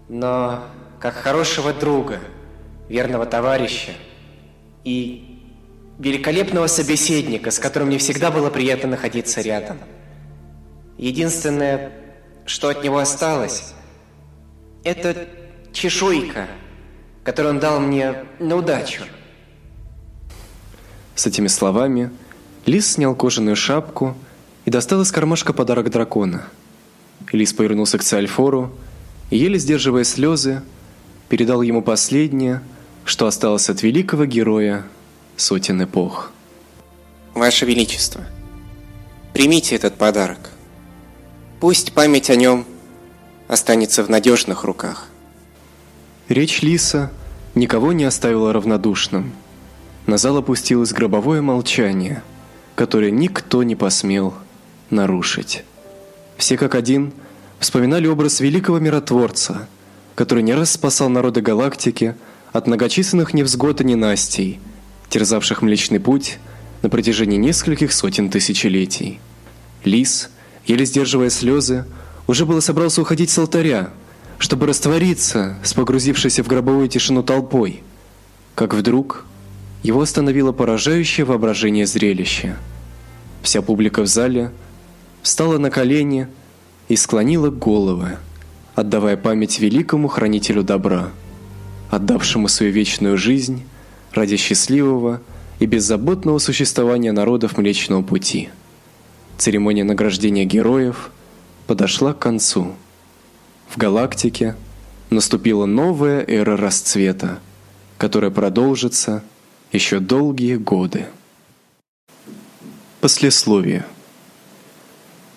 но как хорошего друга, верного товарища и великолепного собеседника, с которым мне всегда было приятно находиться рядом. Единственное, что от него осталось, это чешуйка, которую он дал мне на удачу. С этими словами Лис снял кожаную шапку и достал из кармашка подарок дракона. Лис повернулся к Циальфору и, еле сдерживая слезы, передал ему последнее, что осталось от великого героя сотен эпох. Ваше Величество, примите этот подарок. Пусть память о нем останется в надежных руках. Речь Лиса никого не оставила равнодушным. На зал опустилось гробовое молчание, которое никто не посмел нарушить. Все как один вспоминали образ великого миротворца, который не раз спасал народы галактики от многочисленных невзгод и ненастий, терзавших Млечный Путь на протяжении нескольких сотен тысячелетий. Лис, еле сдерживая слезы, уже было собрался уходить с алтаря, чтобы раствориться с погрузившейся в гробовую тишину толпой, как вдруг его остановило поражающее воображение зрелище. Вся публика в зале встала на колени и склонила головы, отдавая память великому хранителю добра, отдавшему свою вечную жизнь ради счастливого и беззаботного существования народов Млечного Пути. Церемония награждения героев подошла к концу. В галактике наступила новая эра расцвета, которая продолжится еще долгие годы. Послесловие.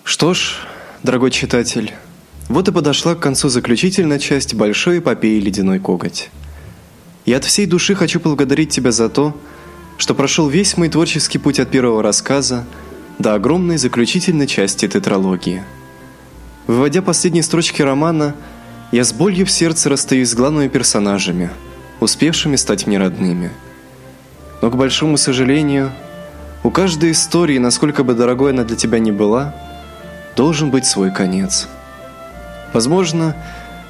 Что ж, дорогой читатель, вот и подошла к концу заключительная часть большой эпопеи «Ледяной коготь». Я от всей души хочу поблагодарить тебя за то, что прошел весь мой творческий путь от первого рассказа до огромной заключительной части тетралогии. Выводя последние строчки романа, я с болью в сердце расстаюсь с главными персонажами, успевшими стать мне родными. Но, к большому сожалению, у каждой истории, насколько бы дорогой она для тебя ни была, должен быть свой конец. Возможно,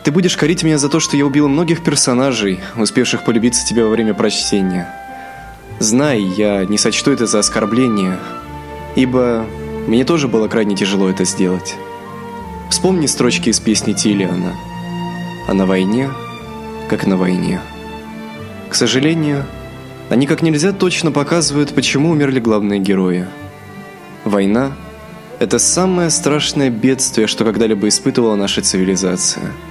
ты будешь корить меня за то, что я убил многих персонажей, успевших полюбиться тебе во время прочтения. Знай, я не сочту это за оскорбление, ибо мне тоже было крайне тяжело это сделать. Вспомни строчки из песни Тилиана. А на войне, как на войне. К сожалению, они как нельзя точно показывают, почему умерли главные герои. Война – это самое страшное бедствие, что когда-либо испытывала наша цивилизация –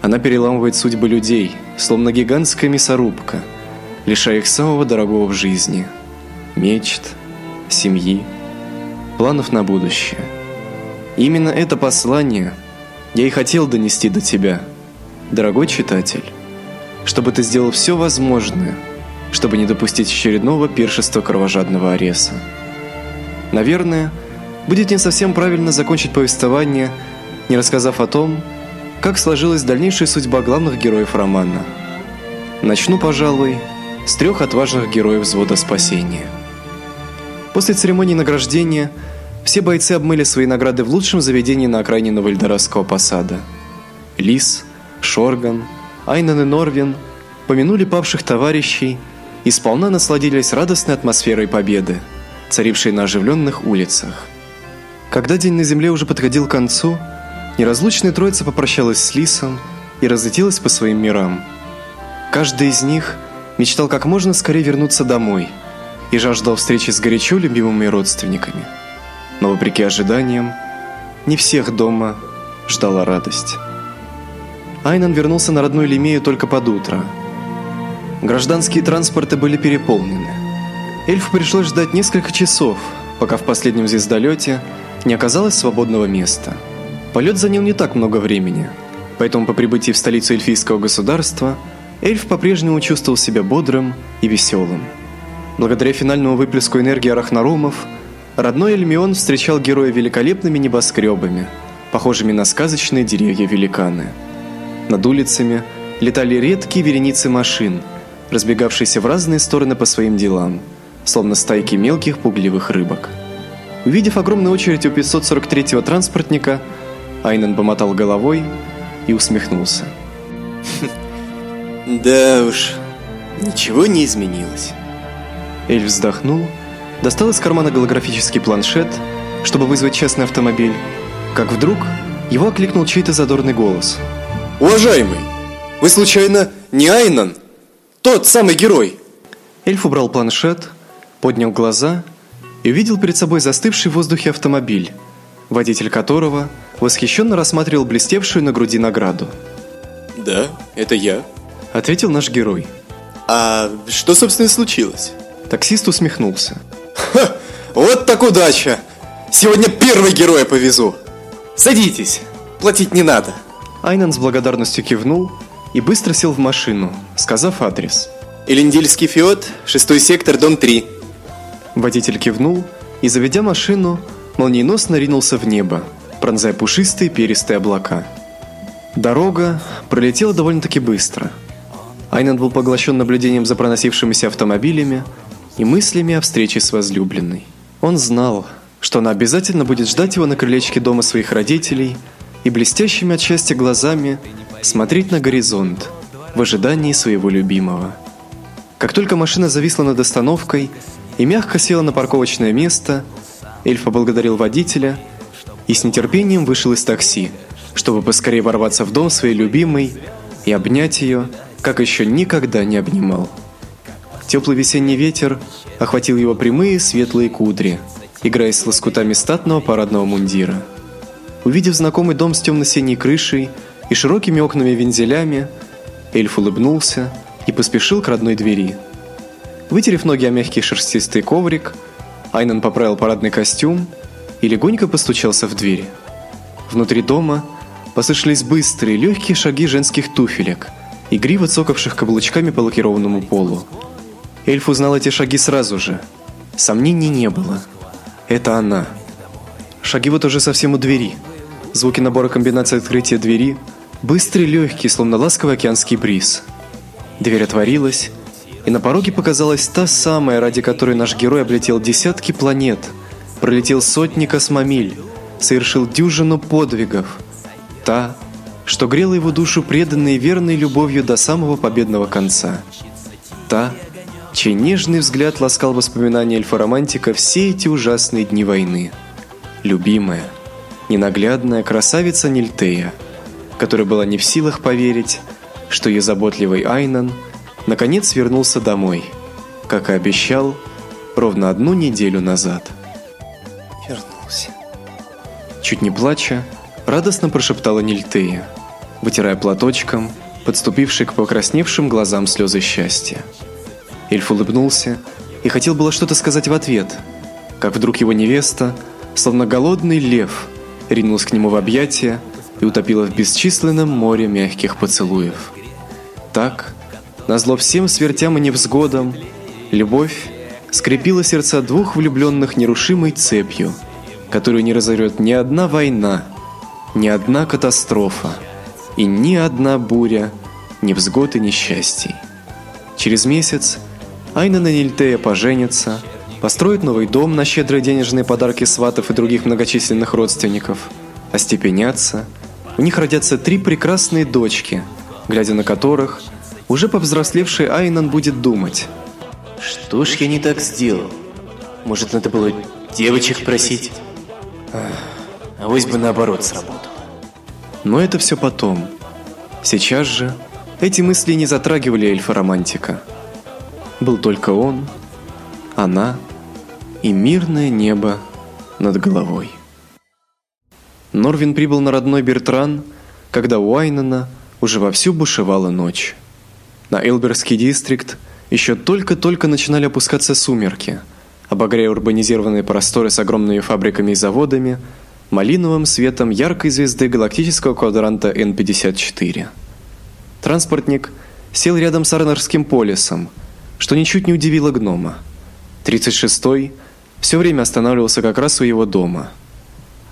она переламывает судьбы людей, словно гигантская мясорубка, лишая их самого дорогого в жизни – мечт, семьи, планов на будущее. Именно это послание я и хотел донести до тебя, дорогой читатель, чтобы ты сделал все возможное, чтобы не допустить очередного пиршества кровожадного Ареса. Наверное, будет не совсем правильно закончить повествование, не рассказав о том, как сложилась дальнейшая судьба главных героев романа. Начну, пожалуй, с трех отважных героев взвода спасения. После церемонии награждения все бойцы обмыли свои награды в лучшем заведении на окраине Новоэльдорадского посада. Лис, Шорган, Айнан и Норвин помянули павших товарищей и сполна насладились радостной атмосферой победы, царившей на оживленных улицах. Когда день на земле уже подходил к концу, Неразлучная троица попрощалась с Лисом и разлетелась по своим мирам. Каждый из них мечтал как можно скорее вернуться домой и жаждал встречи с горячо любимыми родственниками. Но вопреки ожиданиям, не всех дома ждала радость. Айнан вернулся на родную Лемею только под утро. Гражданские транспорты были переполнены. Эльфу пришлось ждать несколько часов, пока в последнем звездолете не оказалось свободного места – Полет занял не так много времени, поэтому по прибытии в столицу эльфийского государства эльф по-прежнему чувствовал себя бодрым и веселым. Благодаря финальному выплеску энергии арахнарумов родной Эльмион встречал героя великолепными небоскребами, похожими на сказочные деревья-великаны. Над улицами летали редкие вереницы машин, разбегавшиеся в разные стороны по своим делам, словно стайки мелких пугливых рыбок. Увидев огромную очередь у 543-го транспортника, Айнен помотал головой и усмехнулся. Да уж, ничего не изменилось. Эльф вздохнул, достал из кармана голографический планшет, чтобы вызвать частный автомобиль, как вдруг его окликнул чей-то задорный голос. Уважаемый, вы случайно не Айнан? Тот самый герой. Эльф убрал планшет, поднял глаза и увидел перед собой застывший в воздухе автомобиль, водитель которого восхищенно рассматривал блестевшую на груди награду. Да, это я. Ответил наш герой. А что, собственно, случилось? Таксист усмехнулся. Ха, вот так удача! Сегодня первый героя повезу. Садитесь, платить не надо. Айнан с благодарностью кивнул и быстро сел в машину, сказав адрес. Элендильский фиот, шестой сектор, дом 3. Водитель кивнул и, заведя машину, молниеносно ринулся в небо, пронзая пушистые перистые облака. Дорога пролетела довольно-таки быстро. Айнан был поглощен наблюдением за проносившимися автомобилями и мыслями о встрече с возлюбленной. Он знал, что она обязательно будет ждать его на крылечке дома своих родителей и блестящими от счастья глазами смотреть на горизонт в ожидании своего любимого. Как только машина зависла над остановкой и мягко села на парковочное место, эльф поблагодарил водителя и с нетерпением вышел из такси, чтобы поскорее ворваться в дом своей любимой и обнять ее, как еще никогда не обнимал. Теплый весенний ветер охватил его прямые светлые кудри, играя с лоскутами статного парадного мундира. Увидев знакомый дом с темно-синей крышей и широкими окнами-вензелями, эльф улыбнулся и поспешил к родной двери. Вытерев ноги о мягкий шерстистый коврик, Айнан поправил парадный костюм и легонько постучался в дверь. Внутри дома послышались быстрые, легкие шаги женских туфелек, игриво цокавших каблучками по лакированному полу. Эльф узнал эти шаги сразу же. Сомнений не было. Это она. Шаги вот уже совсем у двери. Звуки набора комбинаций открытия двери быстрый, легкий, словно ласковый океанский бриз. Дверь отворилась, и на пороге показалась та самая, ради которой наш герой облетел десятки планет, пролетел сотни космомиль, совершил дюжину подвигов. Та, что грела его душу преданной и верной любовью до самого победного конца. Та, чей нежный взгляд ласкал воспоминания эльфа-романтика все эти ужасные дни войны. Любимая, ненаглядная красавица Нильтея, которая была не в силах поверить, что ее заботливый Айнан наконец вернулся домой, как и обещал ровно одну неделю назад. Вернулся. Чуть не плача, радостно прошептала Нильтея, вытирая платочком подступившие к покрасневшим глазам слезы счастья. Эльф улыбнулся и хотел было что-то сказать в ответ, как вдруг его невеста, словно голодный лев, ринулась к нему в объятия и утопила в бесчисленном море мягких поцелуев. Так, назло всем свертям и невзгодам, любовь скрепила сердца двух влюбленных нерушимой цепью, которую не разорвет ни одна война, ни одна катастрофа и ни одна буря невзгод и несчастий. Через месяц Айна на Нильтея поженится, построит новый дом на щедрые денежные подарки сватов и других многочисленных родственников, остепенятся, у них родятся три прекрасные дочки, глядя на которых уже повзрослевший Айнан будет думать: Что ж я не так сделал? Может, надо было девочек просить? А вось бы наоборот сработало. Но это все потом. Сейчас же эти мысли не затрагивали эльфа-романтика. Был только он, она и мирное небо над головой. Норвин прибыл на родной Бертран, когда у Айнена уже вовсю бушевала ночь. На Элберский дистрикт еще только-только начинали опускаться сумерки, обогревая урбанизированные просторы с огромными фабриками и заводами малиновым светом яркой звезды галактического квадранта N54. Транспортник сел рядом с Арнерским полисом, что ничуть не удивило гнома. 36-й все время останавливался как раз у его дома.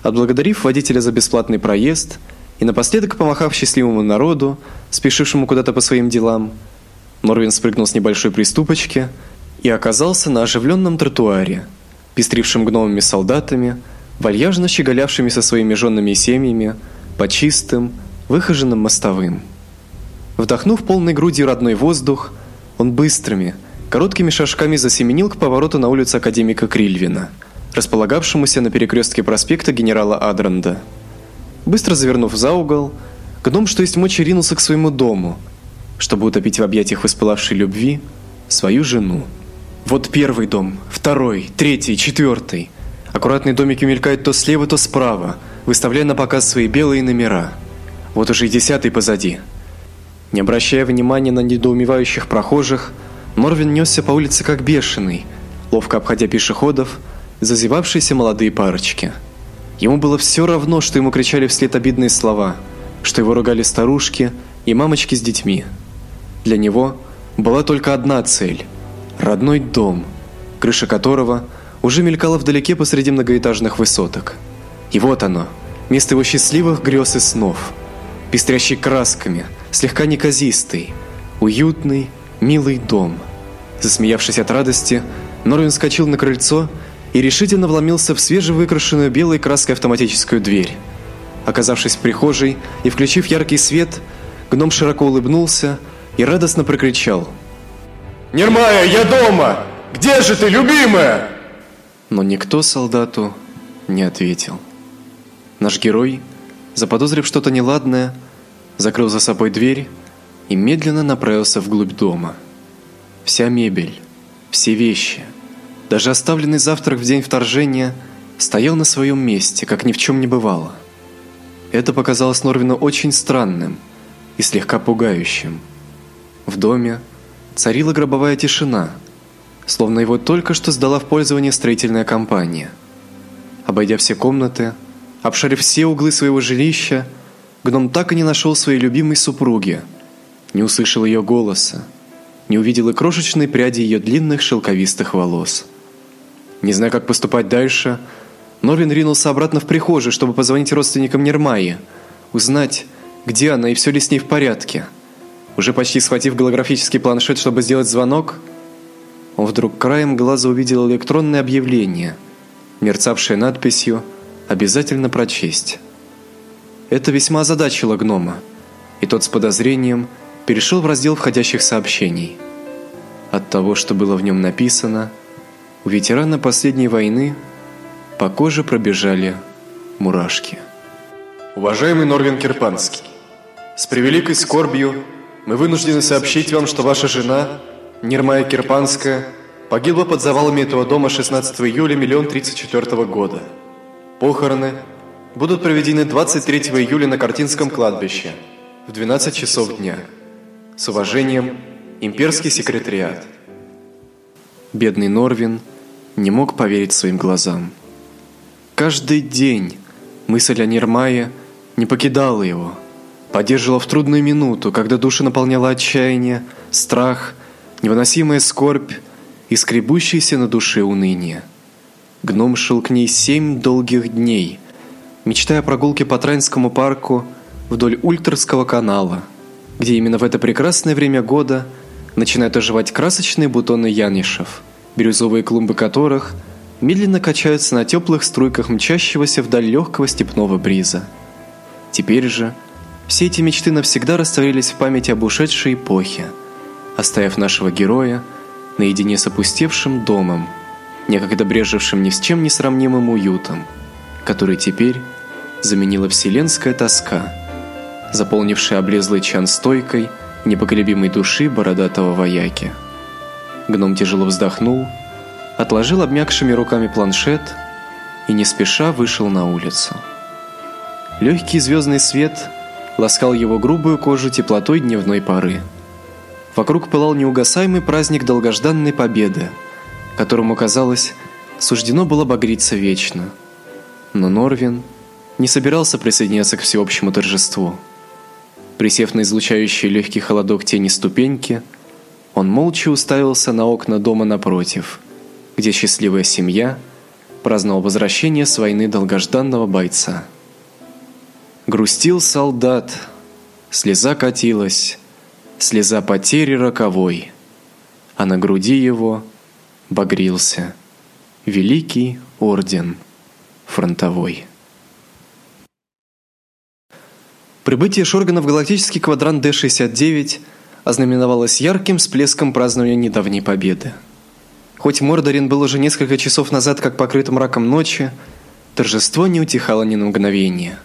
Отблагодарив водителя за бесплатный проезд и напоследок помахав счастливому народу, спешившему куда-то по своим делам, Норвин спрыгнул с небольшой приступочки и оказался на оживленном тротуаре, пестрившем гномами солдатами, вальяжно щеголявшими со своими женными семьями по чистым, выхоженным мостовым. Вдохнув полной грудью родной воздух, он быстрыми, короткими шажками засеменил к повороту на улицу академика Крильвина, располагавшемуся на перекрестке проспекта генерала Адранда. Быстро завернув за угол, гном, что есть мочи, ринулся к своему дому, чтобы утопить в объятиях воспылавшей любви свою жену. Вот первый дом, второй, третий, четвертый. Аккуратные домики мелькают то слева, то справа, выставляя на показ свои белые номера. Вот уже и десятый позади – не обращая внимания на недоумевающих прохожих, Норвин несся по улице как бешеный, ловко обходя пешеходов, зазевавшиеся молодые парочки. Ему было все равно, что ему кричали вслед обидные слова, что его ругали старушки и мамочки с детьми. Для него была только одна цель родной дом, крыша которого уже мелькала вдалеке посреди многоэтажных высоток. И вот оно, место его счастливых грез и снов, пестрящий красками, слегка неказистый, уютный, милый дом. Засмеявшись от радости, Норвин вскочил на крыльцо решительно вломился в свежевыкрашенную белой краской автоматическую дверь. Оказавшись в прихожей и включив яркий свет, гном широко улыбнулся и радостно прокричал: "Нермая, я дома! Где же ты, любимая?" Но никто солдату не ответил. Наш герой, заподозрив что-то неладное, закрыл за собой дверь и медленно направился вглубь дома. Вся мебель, все вещи, даже оставленный завтрак в день вторжения стоял на своем месте, как ни в чем не бывало. Это показалось Норвину очень странным и слегка пугающим. В доме царила гробовая тишина, словно его только что сдала в пользование строительная компания. Обойдя все комнаты, обшарив все углы своего жилища, Гном так и не нашел своей любимой супруги, не услышал ее голоса, не увидел и крошечной пряди ее длинных шелковистых волос. Не зная, как поступать дальше, Норвин ринулся обратно в прихожую, чтобы позвонить родственникам Нермаи, узнать, где она и все ли с ней в порядке. Уже почти схватив голографический планшет, чтобы сделать звонок, он вдруг краем глаза увидел электронное объявление, мерцавшее надписью «Обязательно прочесть». Это весьма озадачило гнома, и тот с подозрением перешел в раздел входящих сообщений. От того, что было в нем написано, у ветерана последней войны по коже пробежали мурашки. Уважаемый Норвин Кирпанский, с превеликой скорбью мы вынуждены сообщить вам, что ваша жена, Нермая Кирпанская, погибла под завалами этого дома 16 июля миллион года. Похороны – будут проведены 23 июля на Картинском кладбище в 12 часов дня. С уважением, имперский секретариат. Бедный Норвин не мог поверить своим глазам. Каждый день мысль о Нермае не покидала его, поддерживала в трудную минуту, когда душу наполняла отчаяние, страх, невыносимая скорбь и скребущееся на душе уныние. Гном шел к ней семь долгих дней – мечтая о прогулке по Транскому парку вдоль Ультерского канала, где именно в это прекрасное время года начинают оживать красочные бутоны янишев, бирюзовые клумбы которых медленно качаются на теплых струйках мчащегося вдаль легкого степного бриза. Теперь же все эти мечты навсегда растворились в памяти об ушедшей эпохе, оставив нашего героя наедине с опустевшим домом, некогда брежевшим ни с чем не сравнимым уютом, который теперь заменила вселенская тоска, заполнившая облезлый чан стойкой непоколебимой души бородатого вояки. Гном тяжело вздохнул, отложил обмякшими руками планшет и не спеша вышел на улицу. Легкий звездный свет ласкал его грубую кожу теплотой дневной поры. Вокруг пылал неугасаемый праздник долгожданной победы, которому, казалось, суждено было багриться вечно. Но Норвин не собирался присоединяться к всеобщему торжеству. Присев на излучающий легкий холодок тени ступеньки, он молча уставился на окна дома напротив, где счастливая семья праздновал возвращение с войны долгожданного бойца. Грустил солдат, слеза катилась, слеза потери роковой, а на груди его багрился великий орден фронтовой. Прибытие Шоргана в галактический квадрант D69 ознаменовалось ярким всплеском празднования недавней победы. Хоть Мордорин был уже несколько часов назад как покрыт мраком ночи, торжество не утихало ни на мгновение.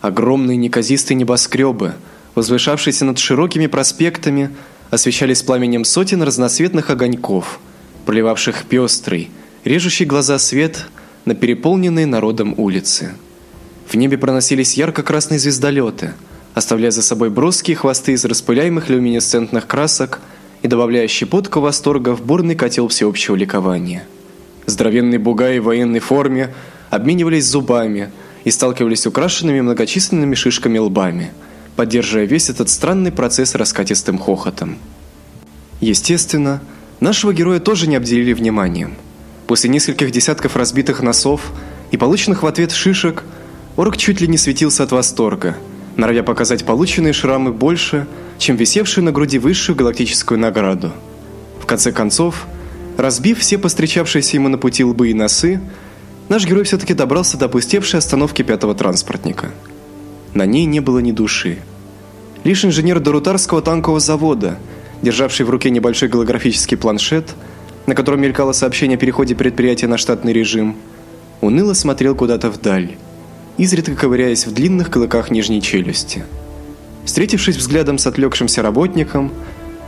Огромные неказистые небоскребы, возвышавшиеся над широкими проспектами, освещались пламенем сотен разноцветных огоньков, проливавших пестрый, режущий глаза свет на переполненные народом улицы. В небе проносились ярко-красные звездолеты, оставляя за собой броские хвосты из распыляемых люминесцентных красок и добавляя щепотку восторга в бурный котел всеобщего ликования. Здоровенные бугаи в военной форме обменивались зубами и сталкивались украшенными многочисленными шишками лбами, поддерживая весь этот странный процесс раскатистым хохотом. Естественно, нашего героя тоже не обделили вниманием. После нескольких десятков разбитых носов и полученных в ответ шишек – Орк чуть ли не светился от восторга, норовя показать полученные шрамы больше, чем висевшую на груди высшую галактическую награду. В конце концов, разбив все постречавшиеся ему на пути лбы и носы, наш герой все таки добрался до опустевшей остановки пятого транспортника. На ней не было ни души. Лишь инженер Дорутарского танкового завода, державший в руке небольшой голографический планшет, на котором мелькало сообщение о переходе предприятия на штатный режим, уныло смотрел куда-то вдаль изредка ковыряясь в длинных клыках нижней челюсти. Встретившись взглядом с отвлекшимся работником,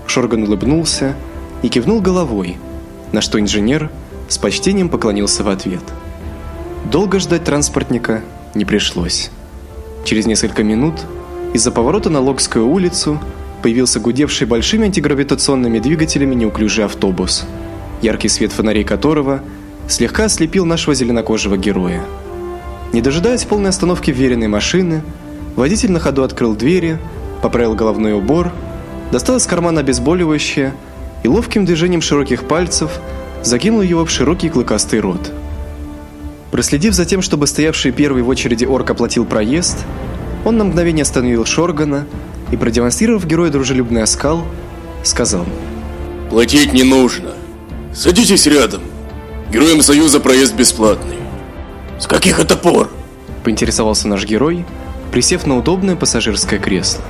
Шорган улыбнулся и кивнул головой, на что инженер с почтением поклонился в ответ. Долго ждать транспортника не пришлось. Через несколько минут из-за поворота на Логскую улицу появился гудевший большими антигравитационными двигателями неуклюжий автобус, яркий свет фонарей которого слегка ослепил нашего зеленокожего героя. Не дожидаясь полной остановки веренной машины, водитель на ходу открыл двери, поправил головной убор, достал из кармана обезболивающее и ловким движением широких пальцев закинул его в широкий клыкастый рот. Проследив за тем, чтобы стоявший первый в очереди орк оплатил проезд, он на мгновение остановил Шоргана и, продемонстрировав герою дружелюбный оскал, сказал: "Платить не нужно. Садитесь рядом. Героям Союза проезд бесплатный. С каких это пор? Поинтересовался наш герой, присев на удобное пассажирское кресло.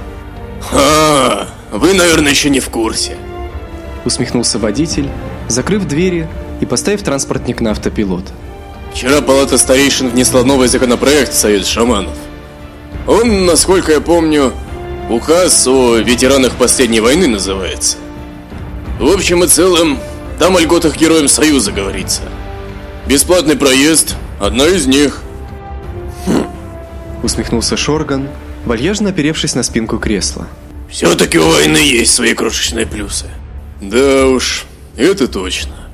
А, вы, наверное, еще не в курсе. Усмехнулся водитель, закрыв двери и поставив транспортник на автопилот. Вчера палата старейшин внесла новый законопроект в Союз шаманов. Он, насколько я помню, указ о ветеранах последней войны называется. В общем и целом, там о льготах героям Союза говорится. Бесплатный проезд, Одна из них. Хм. Усмехнулся Шорган, вальяжно оперевшись на спинку кресла. Все-таки у войны есть свои крошечные плюсы. Да уж, это точно.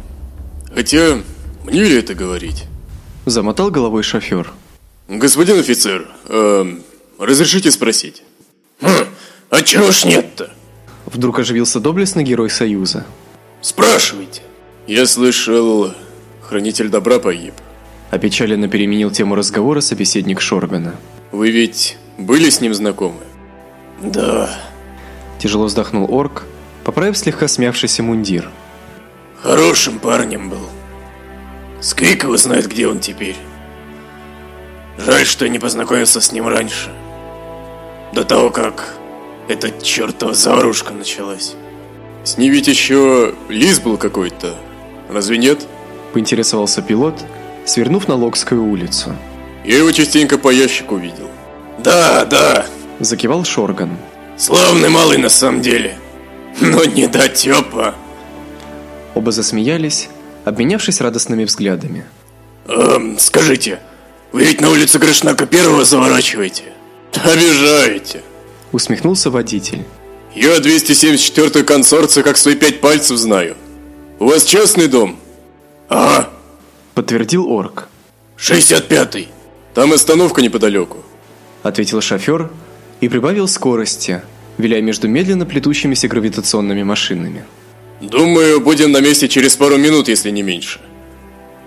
Хотя, мне ли это говорить? Замотал головой шофер. Господин офицер, э, разрешите спросить? Хм, а чего ж нет-то? Вдруг оживился доблестный герой Союза. Спрашивайте. Я слышал, хранитель добра погиб. Опечаленно переменил тему разговора собеседник Шоргана. Вы ведь были с ним знакомы? Да. Тяжело вздохнул орк, поправив слегка смявшийся мундир. Хорошим парнем был. Сквик его знает, где он теперь. Жаль, что не познакомился с ним раньше. До того, как эта чертова заварушка началась. С ним ведь еще лис был какой-то, разве нет? Поинтересовался пилот, свернув на Локскую улицу. Я его частенько по ящику видел. Да, да, закивал Шорган. Славный малый на самом деле. Но не до тёпа. Оба засмеялись, обменявшись радостными взглядами. Эм, скажите, вы ведь на улицу Грышнака первого заворачиваете? Обижаете. Усмехнулся водитель. Я 274-й консорцию как свои пять пальцев знаю. У вас частный дом? Ага, подтвердил орк. 65-й. Там остановка неподалеку. Ответил шофер и прибавил скорости, виляя между медленно плетущимися гравитационными машинами. Думаю, будем на месте через пару минут, если не меньше.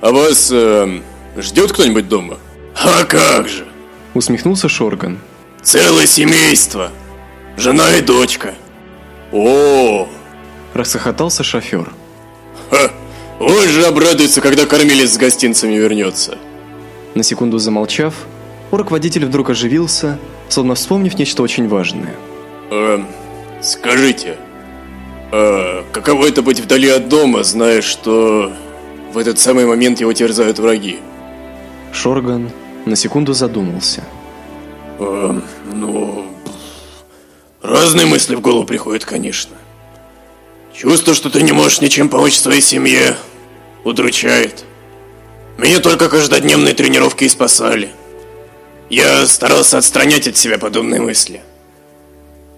А вас э, Ждет кто-нибудь дома? А как же? Усмехнулся Шорган. Целое семейство. Жена и дочка. О, Расхохотался шофер. ха, он же обрадуется, когда кормилец с гостинцами вернется. На секунду замолчав, орк-водитель вдруг оживился, словно вспомнив нечто очень важное. Эм, скажите, а каково это быть вдали от дома, зная, что в этот самый момент его терзают враги? Шорган на секунду задумался. Эм, ну, разные мысли в голову приходят, конечно. Чувство, что ты не можешь ничем помочь своей семье, удручает. Меня только каждодневные тренировки и спасали. Я старался отстранять от себя подобные мысли.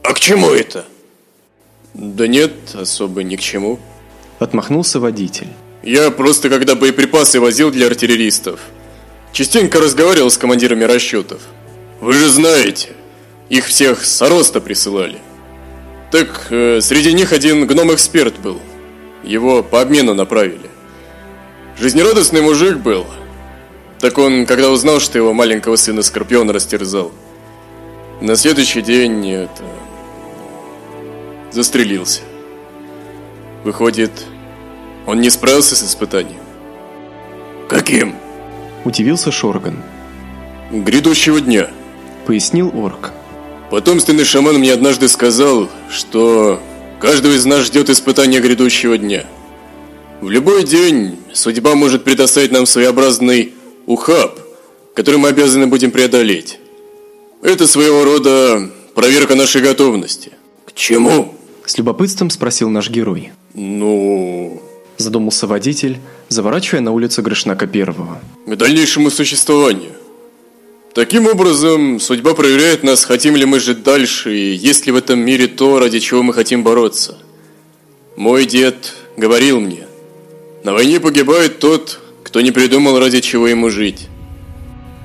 А к чему это? Да нет, особо ни к чему. Отмахнулся водитель. Я просто когда боеприпасы возил для артиллеристов, частенько разговаривал с командирами расчетов. Вы же знаете, их всех с Ароста присылали. Так э, среди них один гном-эксперт был. Его по обмену направили. Жизнерадостный мужик был. Так он, когда узнал, что его маленького сына Скорпион растерзал, на следующий день это застрелился. Выходит, он не справился с испытанием. Каким? Удивился Шорган. Грядущего дня. Пояснил орк. Потомственный шаман мне однажды сказал, что каждого из нас ждет испытание грядущего дня. В любой день судьба может предоставить нам своеобразный ухаб, который мы обязаны будем преодолеть. Это своего рода проверка нашей готовности. К чему? С любопытством спросил наш герой. Ну, Задумался водитель, заворачивая на улицу Грышнака Первого. к дальнейшему существованию. Таким образом, судьба проверяет нас, хотим ли мы жить дальше, и есть ли в этом мире то, ради чего мы хотим бороться. Мой дед говорил мне, на войне погибает тот, кто не придумал, ради чего ему жить.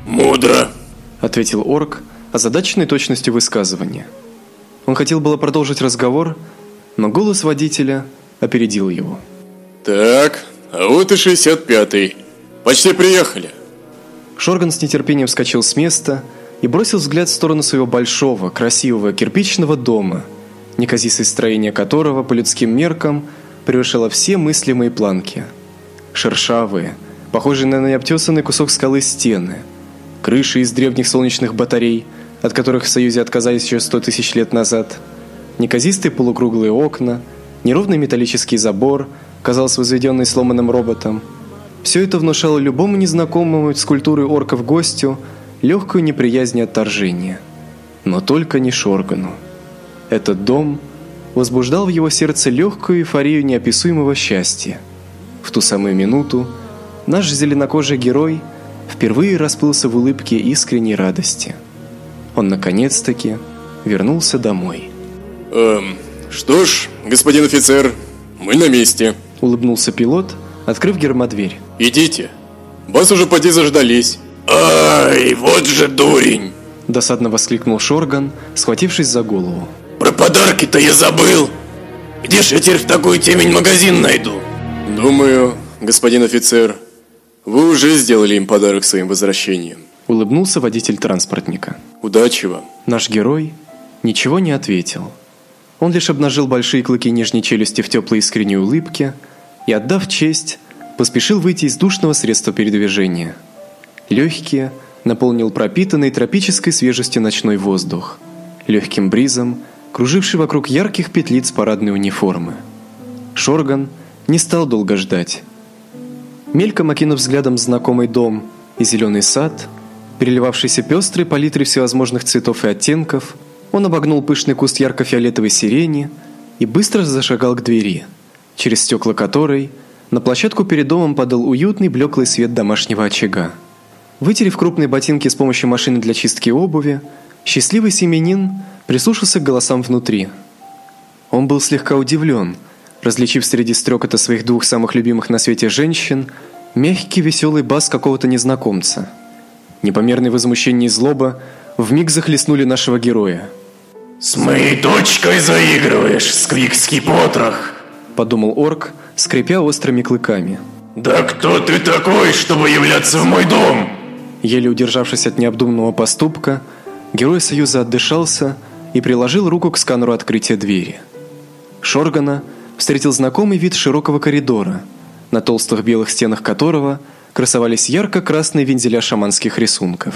Мудро. Ответил орк, озадаченный точностью высказывания. Он хотел было продолжить разговор, но голос водителя опередил его. Так, а вот и 65-й. Почти приехали. Шорган с нетерпением вскочил с места и бросил взгляд в сторону своего большого, красивого кирпичного дома, неказистое строение которого по людским меркам превышало все мыслимые планки. Шершавые, похожие на необтесанный кусок скалы стены, крыши из древних солнечных батарей, от которых в Союзе отказались еще сто тысяч лет назад, неказистые полукруглые окна, неровный металлический забор, казалось возведенный сломанным роботом. Все это внушало любому незнакомому с культурой орков гостю легкую неприязнь и отторжение. Но только не Шоргану. Этот дом возбуждал в его сердце легкую эйфорию неописуемого счастья. В ту самую минуту наш зеленокожий герой впервые расплылся в улыбке искренней радости. Он наконец-таки вернулся домой. Эм, что ж, господин офицер, мы на месте. Улыбнулся пилот, открыв гермодверь. Идите. Вас уже поди заждались. Ай, вот же дурень. Досадно воскликнул Шорган, схватившись за голову. Про подарки-то я забыл. Где ж я теперь в такую темень магазин найду? Думаю, господин офицер, вы уже сделали им подарок своим возвращением. Улыбнулся водитель транспортника. Удачи вам. Наш герой ничего не ответил. Он лишь обнажил большие клыки нижней челюсти в теплой искренней улыбке и, отдав честь, поспешил выйти из душного средства передвижения. Легкие наполнил пропитанный тропической свежестью ночной воздух, легким бризом, круживший вокруг ярких петлиц парадной униформы. Шорган не стал долго ждать. Мельком окинув взглядом знакомый дом и зеленый сад, переливавшийся пестрой палитрой всевозможных цветов и оттенков, он обогнул пышный куст ярко-фиолетовой сирени и быстро зашагал к двери, через стекла которой на площадку перед домом падал уютный блеклый свет домашнего очага. Вытерев крупные ботинки с помощью машины для чистки обуви, счастливый семенин прислушался к голосам внутри. Он был слегка удивлен, различив среди стрекота своих двух самых любимых на свете женщин мягкий веселый бас какого-то незнакомца. Непомерное возмущение и злоба вмиг захлестнули нашего героя. С моей дочкой заигрываешь, сквикский потрох. Подумал орк, скрипя острыми клыками. Да кто ты такой, чтобы являться в мой дом? Еле удержавшись от необдуманного поступка, герой Союза отдышался и приложил руку к сканеру открытия двери. Шоргана встретил знакомый вид широкого коридора, на толстых белых стенах которого красовались ярко-красные вензеля шаманских рисунков.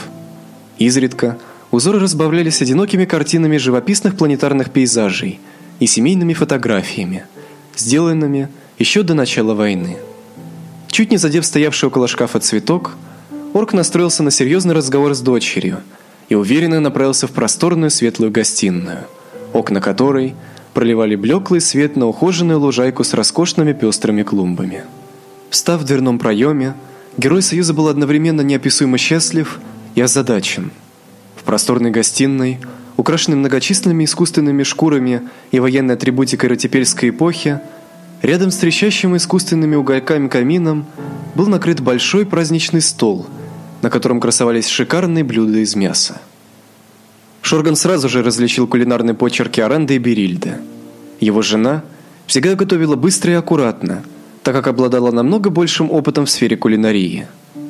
Изредка узоры разбавлялись одинокими картинами живописных планетарных пейзажей и семейными фотографиями, сделанными еще до начала войны. Чуть не задев стоявший около шкафа цветок, Орк настроился на серьезный разговор с дочерью и уверенно направился в просторную светлую гостиную, окна которой проливали блеклый свет на ухоженную лужайку с роскошными пестрыми клумбами. Встав в дверном проеме, герой Союза был одновременно неописуемо счастлив и озадачен. В просторной гостиной, украшенной многочисленными искусственными шкурами и военной атрибутикой ротепельской эпохи, рядом с трещащим искусственными угольками камином был накрыт большой праздничный стол – на котором красовались шикарные блюда из мяса. Шорган сразу же различил кулинарные почерки Аранды и Берильды. Его жена всегда готовила быстро и аккуратно, так как обладала намного большим опытом в сфере кулинарии.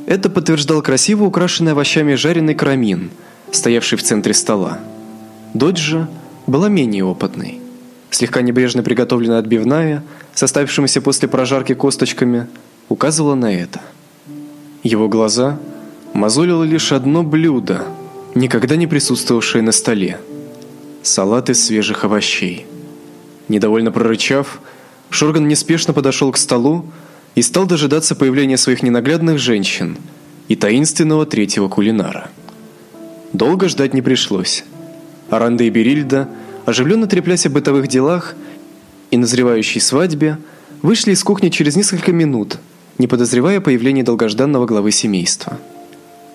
Это подтверждал красиво украшенный овощами жареный крамин, стоявший в центре стола. Дочь же была менее опытной. Слегка небрежно приготовленная отбивная, составившимися после прожарки косточками, указывала на это. Его глаза – мозолило лишь одно блюдо, никогда не присутствовавшее на столе салат из свежих овощей. Недовольно прорычав, Шорган неспешно подошел к столу и стал дожидаться появления своих ненаглядных женщин и таинственного третьего кулинара. Долго ждать не пришлось. Аранда и Берильда, оживленно треплясь о бытовых делах и назревающей свадьбе, вышли из кухни через несколько минут, не подозревая о появлении долгожданного главы семейства.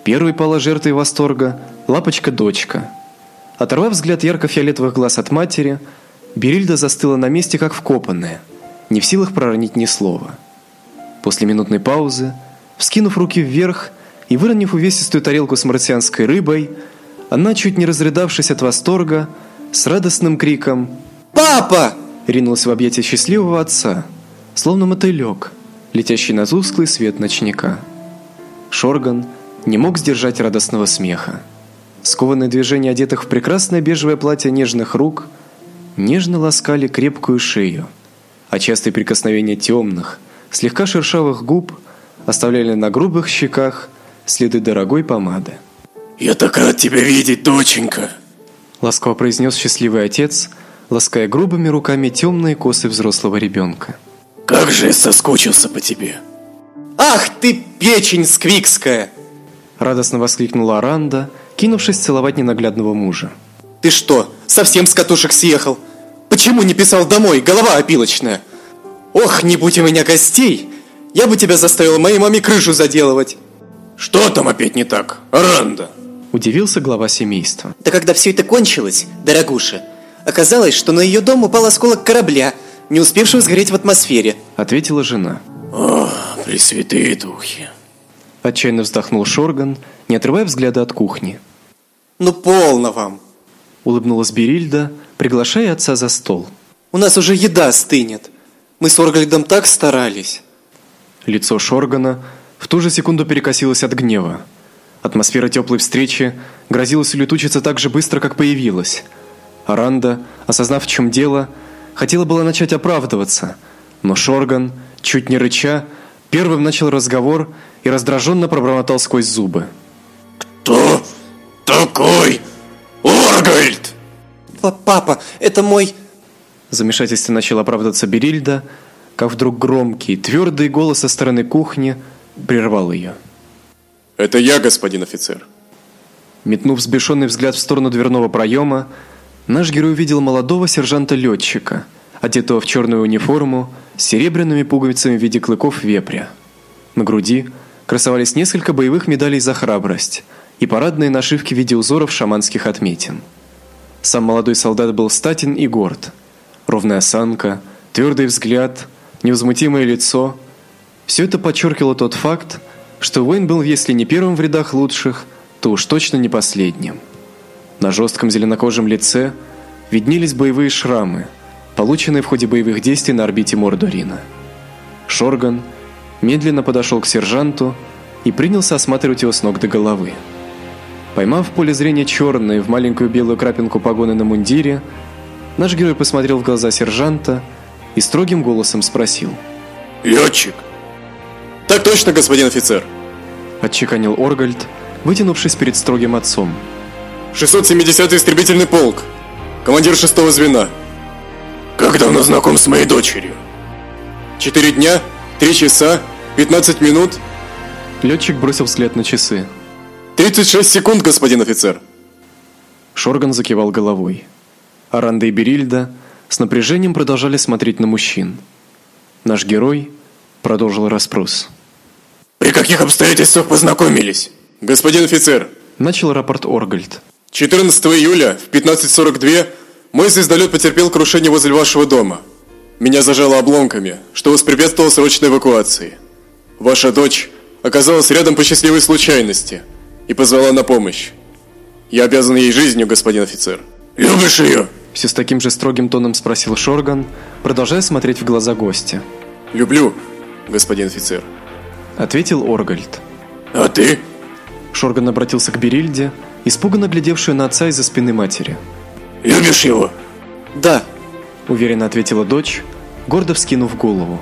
Первой пала жертвой восторга лапочка-дочка. Оторвав взгляд ярко-фиолетовых глаз от матери, Берильда застыла на месте, как вкопанная, не в силах проронить ни слова. После минутной паузы, вскинув руки вверх и выронив увесистую тарелку с марсианской рыбой, она, чуть не разрыдавшись от восторга, с радостным криком «Папа!» ринулась в объятия счастливого отца, словно мотылек, летящий на тусклый свет ночника. Шорган не мог сдержать радостного смеха. Скованные движения одетых в прекрасное бежевое платье нежных рук нежно ласкали крепкую шею, а частые прикосновения темных, слегка шершавых губ оставляли на грубых щеках следы дорогой помады. «Я так рад тебя видеть, доченька!» Ласково произнес счастливый отец, лаская грубыми руками темные косы взрослого ребенка. «Как же я соскучился по тебе!» «Ах ты, печень сквикская!» радостно воскликнула Аранда, кинувшись целовать ненаглядного мужа. Ты что, совсем с катушек съехал? Почему не писал домой, голова опилочная? Ох, не будь у меня гостей, я бы тебя заставил моей маме крышу заделывать. Что там опять не так, Аранда? Удивился глава семейства. Да когда все это кончилось, дорогуша, оказалось, что на ее дом упал осколок корабля, не успевшего сгореть в атмосфере. Ответила жена. О, пресвятые духи. Отчаянно вздохнул Шорган, не отрывая взгляда от кухни. «Ну полно вам!» Улыбнулась Берильда, приглашая отца за стол. «У нас уже еда стынет. Мы с Оргальдом так старались!» Лицо Шоргана в ту же секунду перекосилось от гнева. Атмосфера теплой встречи грозилась улетучиться так же быстро, как появилась. Аранда, осознав, в чем дело, хотела было начать оправдываться, но Шорган, чуть не рыча, первым начал разговор и раздраженно пробормотал сквозь зубы. «Кто такой Оргальд?» «Папа, это мой...» Замешательство начал оправдываться Берильда, как вдруг громкий, твердый голос со стороны кухни прервал ее. «Это я, господин офицер». Метнув взбешенный взгляд в сторону дверного проема, наш герой увидел молодого сержанта-летчика, одетого в черную униформу с серебряными пуговицами в виде клыков вепря. На груди – красовались несколько боевых медалей за храбрость и парадные нашивки в виде узоров шаманских отметин. Сам молодой солдат был статен и горд. Ровная осанка, твердый взгляд, невозмутимое лицо – все это подчеркивало тот факт, что воин был, если не первым в рядах лучших, то уж точно не последним. На жестком зеленокожем лице виднелись боевые шрамы, полученные в ходе боевых действий на орбите Мордорина. Шорган – медленно подошел к сержанту и принялся осматривать его с ног до головы. Поймав в поле зрения черные в маленькую белую крапинку погоны на мундире, наш герой посмотрел в глаза сержанта и строгим голосом спросил: «Летчик!» «Так точно, господин офицер!» Отчеканил Оргальд, вытянувшись перед строгим отцом. 670-й истребительный полк. Командир шестого звена. Как давно знаком с моей дочерью? Четыре дня, три часа, 15 минут, Летчик бросил взгляд на часы. 36 секунд, господин офицер. Шорган закивал головой. Аранда и Берильда с напряжением продолжали смотреть на мужчин. Наш герой продолжил расспрос. При каких обстоятельствах познакомились? Господин офицер, Начал рапорт Оргальд. 14 июля в 15.42 мой звездолет потерпел крушение возле вашего дома. Меня зажало обломками, что воспрепятствовало срочной эвакуации. Ваша дочь оказалась рядом по счастливой случайности и позвала на помощь. Я обязан ей жизнью, господин офицер. Любишь ее? Все с таким же строгим тоном спросил Шорган, продолжая смотреть в глаза гостя. Люблю, господин офицер. Ответил Оргальд. А ты? Шорган обратился к Берильде, испуганно глядевшую на отца из-за спины матери. Любишь его? Да, Уверенно ответила дочь, гордо вскинув голову.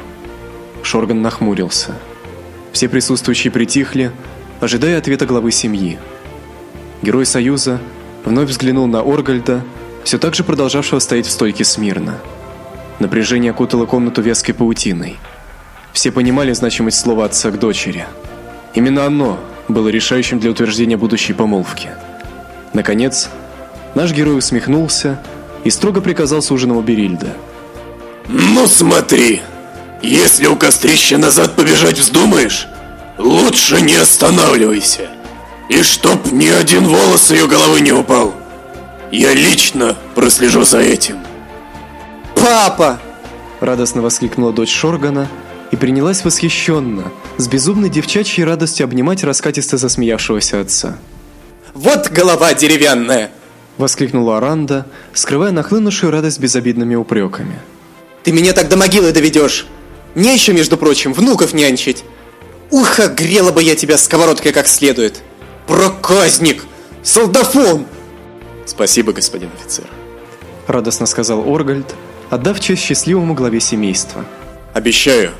Шорган нахмурился. Все присутствующие притихли, ожидая ответа главы семьи. Герой Союза вновь взглянул на Оргальда, все так же продолжавшего стоять в стойке смирно. Напряжение окутало комнату вязкой паутиной. Все понимали значимость слова отца к дочери. Именно оно было решающим для утверждения будущей помолвки. Наконец, наш герой усмехнулся и строго приказал суженому Берильда. Ну смотри, если у кострища назад побежать вздумаешь, лучше не останавливайся. И чтоб ни один волос ее головы не упал. Я лично прослежу за этим. папа! Радостно воскликнула дочь Шоргана и принялась восхищенно, с безумной девчачьей радостью обнимать раскатисто засмеявшегося отца. Вот голова деревянная! Воскликнула Аранда, скрывая нахлынувшую радость безобидными упреками. Ты меня так до могилы доведешь! Мне еще, между прочим, внуков нянчить! Ух, огрела бы я тебя сковородкой как следует! Проказник! Солдафон! Спасибо, господин офицер. Радостно сказал Оргальд, отдав честь счастливому главе семейства. Обещаю,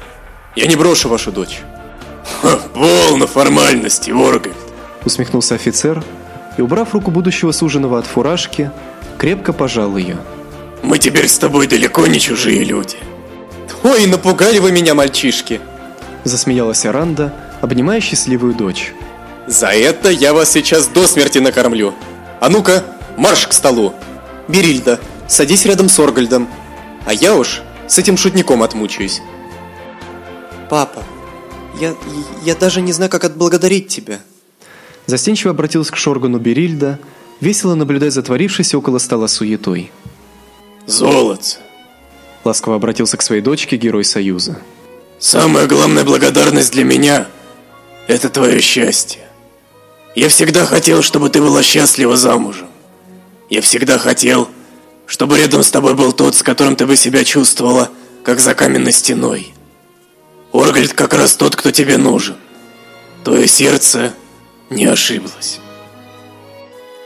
я не брошу вашу дочь. Ха, полно формальности, Оргальд. Усмехнулся офицер и, убрав руку будущего суженого от фуражки, крепко пожал ее. Мы теперь с тобой далеко не чужие люди. Ой, напугали вы меня, мальчишки! Засмеялась Аранда, обнимая счастливую дочь. За это я вас сейчас до смерти накормлю. А ну-ка, марш к столу. Берильда, садись рядом с Оргальдом. А я уж с этим шутником отмучаюсь. Папа, я, я даже не знаю, как отблагодарить тебя. Застенчиво обратился к Шоргану Берильда, весело наблюдая за творившейся около стола суетой. Золото. Ласково обратился к своей дочке герой Союза. Самая главная благодарность для меня – это твое счастье. Я всегда хотел, чтобы ты была счастлива замужем. Я всегда хотел, чтобы рядом с тобой был тот, с которым ты бы себя чувствовала, как за каменной стеной. Оргальд как раз тот, кто тебе нужен. Твое сердце не ошиблось.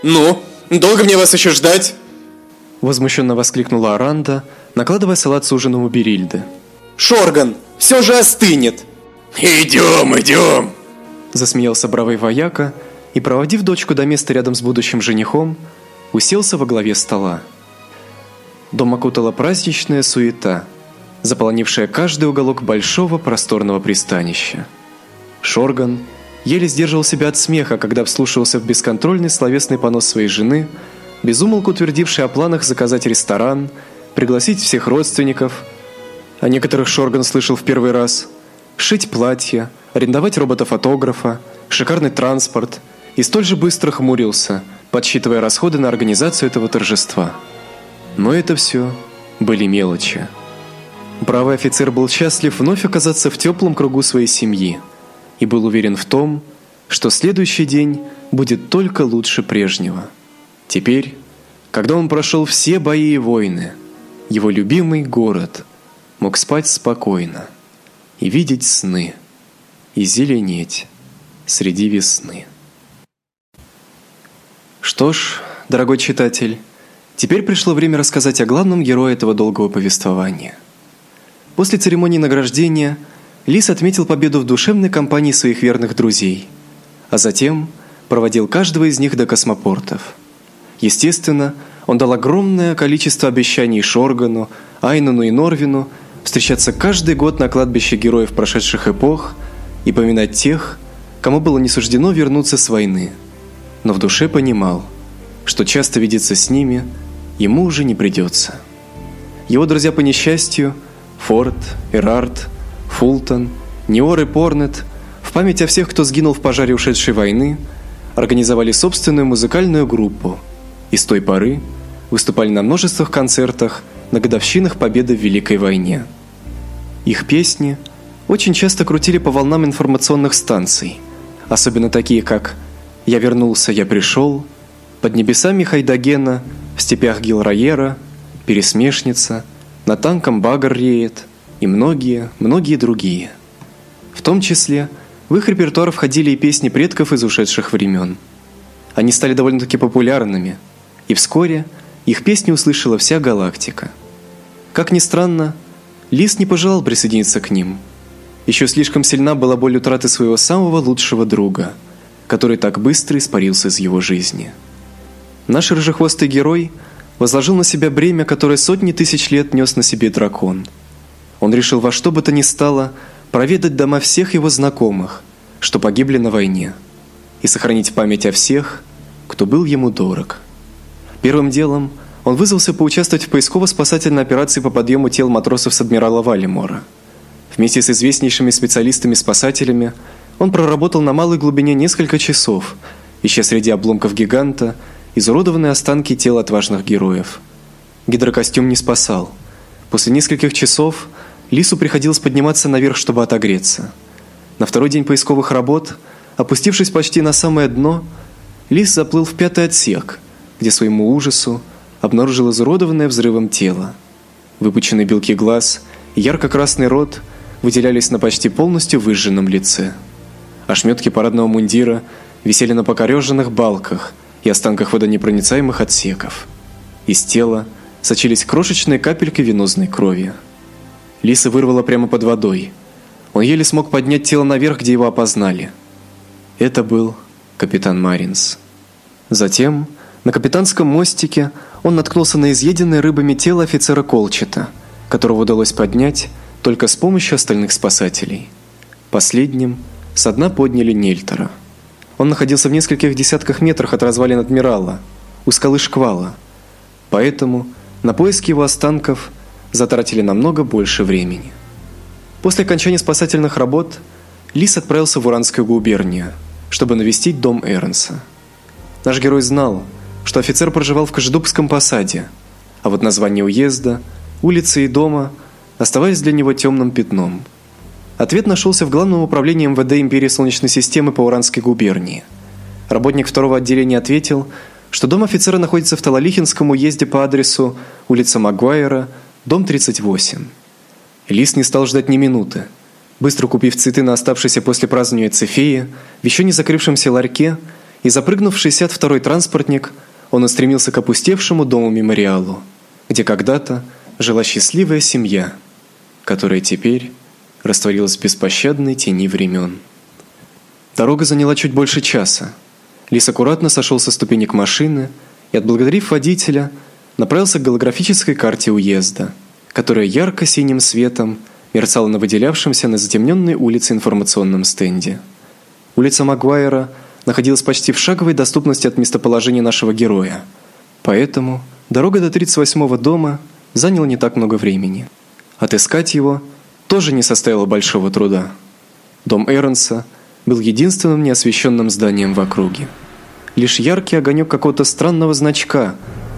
Ну, долго мне вас еще ждать? Возмущенно воскликнула Аранда, накладывая салат с ужином у Берильды. Шорган, все же остынет. Идем, идем. Засмеялся бравый вояка и, проводив дочку до места рядом с будущим женихом, уселся во главе стола. Дом окутала праздничная суета, заполонившая каждый уголок большого просторного пристанища. Шорган еле сдерживал себя от смеха, когда вслушивался в бесконтрольный словесный понос своей жены, безумолку твердивший о планах заказать ресторан, пригласить всех родственников, о некоторых Шорган слышал в первый раз, шить платья, арендовать робота-фотографа, шикарный транспорт и столь же быстро хмурился, подсчитывая расходы на организацию этого торжества. Но это все были мелочи. Бравый офицер был счастлив вновь оказаться в теплом кругу своей семьи и был уверен в том, что следующий день будет только лучше прежнего. Теперь, когда он прошел все бои и войны, его любимый город мог спать спокойно и видеть сны – и зеленеть среди весны. Что ж, дорогой читатель, теперь пришло время рассказать о главном герое этого долгого повествования. После церемонии награждения Лис отметил победу в душевной компании своих верных друзей, а затем проводил каждого из них до космопортов. Естественно, он дал огромное количество обещаний Шоргану, Айнону и Норвину встречаться каждый год на кладбище героев прошедших эпох и поминать тех, кому было не суждено вернуться с войны – но в душе понимал, что часто видеться с ними ему уже не придется. Его друзья по несчастью, Форд, Эрард, Фултон, Ниор и Порнет, в память о всех, кто сгинул в пожаре ушедшей войны, организовали собственную музыкальную группу и с той поры выступали на множествах концертах на годовщинах победы в Великой войне. Их песни очень часто крутили по волнам информационных станций, особенно такие как я вернулся, я пришел, под небесами Хайдагена, в степях Гилраера, Пересмешница, на танком Багр реет и многие, многие другие. В том числе в их репертуар входили и песни предков из ушедших времен. Они стали довольно-таки популярными, и вскоре их песни услышала вся галактика. Как ни странно, Лис не пожелал присоединиться к ним. Еще слишком сильна была боль утраты своего самого лучшего друга – который так быстро испарился из его жизни. Наш рыжехвостый герой возложил на себя бремя, которое сотни тысяч лет нес на себе дракон. Он решил во что бы то ни стало проведать дома всех его знакомых, что погибли на войне, и сохранить память о всех, кто был ему дорог. Первым делом он вызвался поучаствовать в поисково-спасательной операции по подъему тел матросов с адмирала Валимора. Вместе с известнейшими специалистами-спасателями он проработал на малой глубине несколько часов, ища среди обломков гиганта изуродованные останки тел отважных героев. Гидрокостюм не спасал. После нескольких часов Лису приходилось подниматься наверх, чтобы отогреться. На второй день поисковых работ, опустившись почти на самое дно, Лис заплыл в пятый отсек, где своему ужасу обнаружил изуродованное взрывом тело. Выпученные белки глаз и ярко-красный рот выделялись на почти полностью выжженном лице. Ошметки парадного мундира висели на покореженных балках и останках водонепроницаемых отсеков. Из тела сочились крошечные капельки венозной крови. Лиса вырвала прямо под водой. Он еле смог поднять тело наверх, где его опознали. Это был капитан Маринс. Затем на капитанском мостике он наткнулся на изъеденное рыбами тело офицера Колчета, которого удалось поднять только с помощью остальных спасателей. Последним со дна подняли Нельтера. Он находился в нескольких десятках метрах от развалин адмирала, у скалы Шквала. Поэтому на поиски его останков затратили намного больше времени. После окончания спасательных работ Лис отправился в Уранскую губернию, чтобы навестить дом Эрнса. Наш герой знал, что офицер проживал в Кожедубском посаде, а вот название уезда, улицы и дома оставались для него темным пятном – Ответ нашелся в Главном управлении МВД Империи Солнечной системы по Уранской губернии. Работник второго отделения ответил, что дом офицера находится в Талалихинском уезде по адресу улица Магуайра, дом 38. Лис не стал ждать ни минуты. Быстро купив цветы на оставшейся после празднования цефеи, в еще не закрывшемся ларьке и запрыгнув в 62-й транспортник, он устремился к опустевшему дому-мемориалу, где когда-то жила счастливая семья, которая теперь растворилась в беспощадной тени времен. Дорога заняла чуть больше часа. Лис аккуратно сошел со ступенек машины и, отблагодарив водителя, направился к голографической карте уезда, которая ярко-синим светом мерцала на выделявшемся на затемненной улице информационном стенде. Улица Магуайра находилась почти в шаговой доступности от местоположения нашего героя. Поэтому дорога до 38-го дома заняла не так много времени. Отыскать его – тоже не составило большого труда. Дом Эрнса был единственным неосвещенным зданием в округе. Лишь яркий огонек какого-то странного значка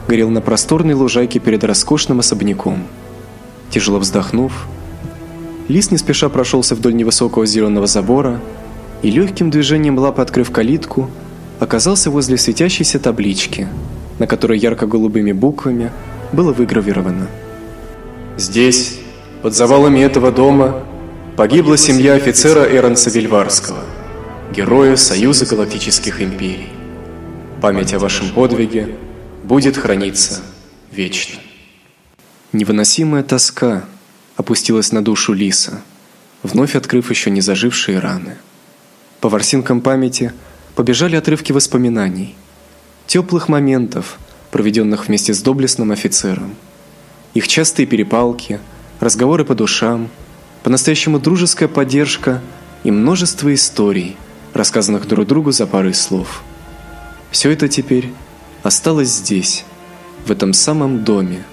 горел на просторной лужайке перед роскошным особняком. Тяжело вздохнув, Лис не спеша прошелся вдоль невысокого зеленого забора и легким движением лапы открыв калитку, оказался возле светящейся таблички, на которой ярко-голубыми буквами было выгравировано: Здесь под завалами этого дома погибла семья офицера Эронса Вильварского, героя Союза Галактических Империй. Память о вашем подвиге будет храниться вечно. Невыносимая тоска опустилась на душу Лиса, вновь открыв еще не зажившие раны. По ворсинкам памяти побежали отрывки воспоминаний, теплых моментов, проведенных вместе с доблестным офицером. Их частые перепалки, разговоры по душам, по-настоящему дружеская поддержка и множество историй, рассказанных друг другу за парой слов. Все это теперь осталось здесь, в этом самом доме,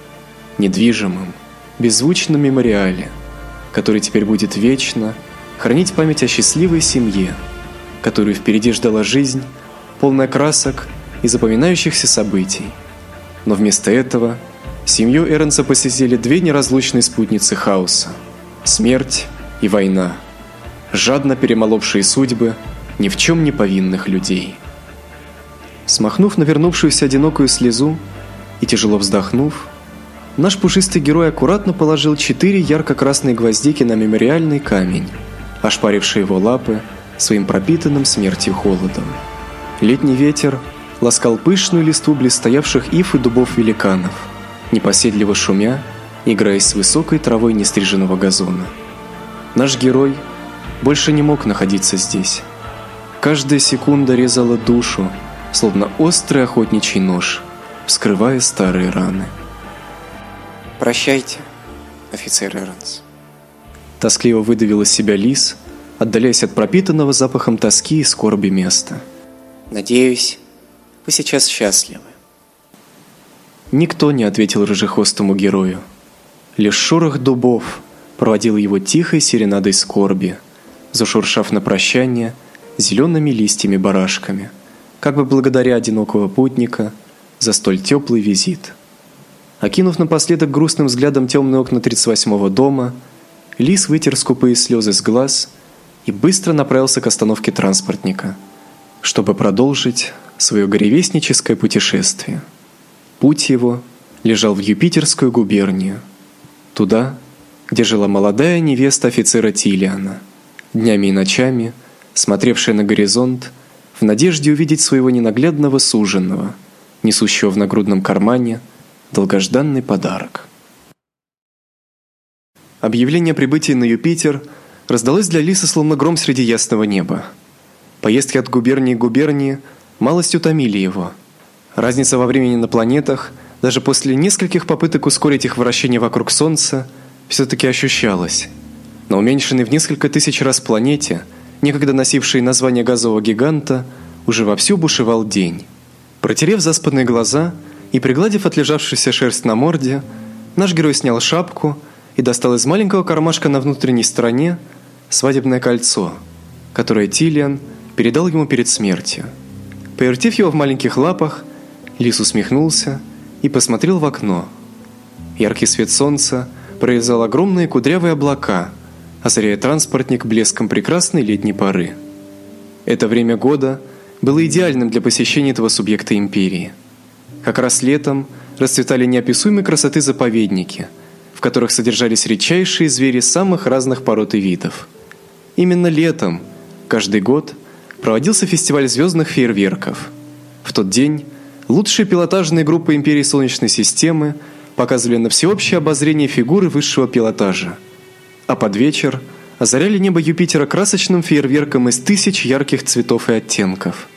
недвижимом, беззвучном мемориале, который теперь будет вечно хранить память о счастливой семье, которую впереди ждала жизнь, полная красок и запоминающихся событий. Но вместо этого семью Эрнса посетили две неразлучные спутницы хаоса – смерть и война, жадно перемоловшие судьбы ни в чем не повинных людей. Смахнув навернувшуюся одинокую слезу и тяжело вздохнув, наш пушистый герой аккуратно положил четыре ярко-красные гвоздики на мемориальный камень, ошпаривший его лапы своим пропитанным смертью холодом. Летний ветер ласкал пышную листву близстоявших ив и дубов великанов, непоседливо шумя, играясь с высокой травой нестриженного газона. Наш герой больше не мог находиться здесь. Каждая секунда резала душу, словно острый охотничий нож, вскрывая старые раны. Прощайте, офицер Эрнс. Тоскливо выдавил из себя лис, отдаляясь от пропитанного запахом тоски и скорби места. Надеюсь, вы сейчас счастливы. Никто не ответил рыжехвостому герою. Лишь шорох дубов проводил его тихой серенадой скорби, зашуршав на прощание зелеными листьями-барашками, как бы благодаря одинокого путника за столь теплый визит. Окинув напоследок грустным взглядом темные окна 38-го дома, Лис вытер скупые слезы с глаз и быстро направился к остановке транспортника, чтобы продолжить свое горевестническое путешествие. Путь его лежал в Юпитерскую губернию, туда, где жила молодая невеста офицера Тилиана, днями и ночами смотревшая на горизонт в надежде увидеть своего ненаглядного суженого, несущего в нагрудном кармане долгожданный подарок. Объявление о прибытии на Юпитер раздалось для Лисы словно гром среди ясного неба. Поездки от губернии к губернии малость утомили его. Разница во времени на планетах, даже после нескольких попыток ускорить их вращение вокруг Солнца, все-таки ощущалась. На уменьшенной в несколько тысяч раз планете, некогда носившей название газового гиганта, уже вовсю бушевал день. Протерев заспанные глаза и пригладив отлежавшуюся шерсть на морде, наш герой снял шапку и достал из маленького кармашка на внутренней стороне свадебное кольцо, которое Тилиан передал ему перед смертью. Повертев его в маленьких лапах, Лис усмехнулся и посмотрел в окно. Яркий свет солнца прорезал огромные кудрявые облака, озаряя транспортник блеском прекрасной летней поры. Это время года было идеальным для посещения этого субъекта империи. Как раз летом расцветали неописуемой красоты заповедники – в которых содержались редчайшие звери самых разных пород и видов. Именно летом, каждый год, проводился фестиваль звездных фейерверков. В тот день лучшие пилотажные группы Империи Солнечной системы показывали на всеобщее обозрение фигуры высшего пилотажа. А под вечер озаряли небо Юпитера красочным фейерверком из тысяч ярких цветов и оттенков.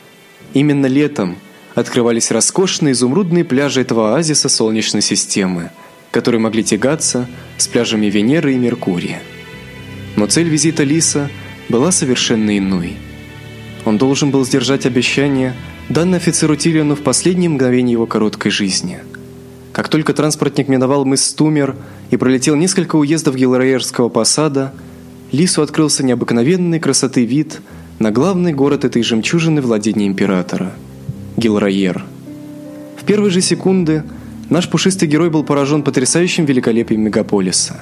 Именно летом открывались роскошные изумрудные пляжи этого оазиса Солнечной системы – которые могли тягаться с пляжами Венеры и Меркурия. Но цель визита Лиса была совершенно иной. Он должен был сдержать обещание, данное офицеру Тиллиону в последние мгновения его короткой жизни. Как только транспортник миновал мыс Стумер и пролетел несколько уездов Гилраерского посада, Лису открылся необыкновенной красоты вид на главный город этой жемчужины владения императора Гилраер. В первые же секунды Наш пушистый герой был поражен потрясающим великолепием мегаполиса.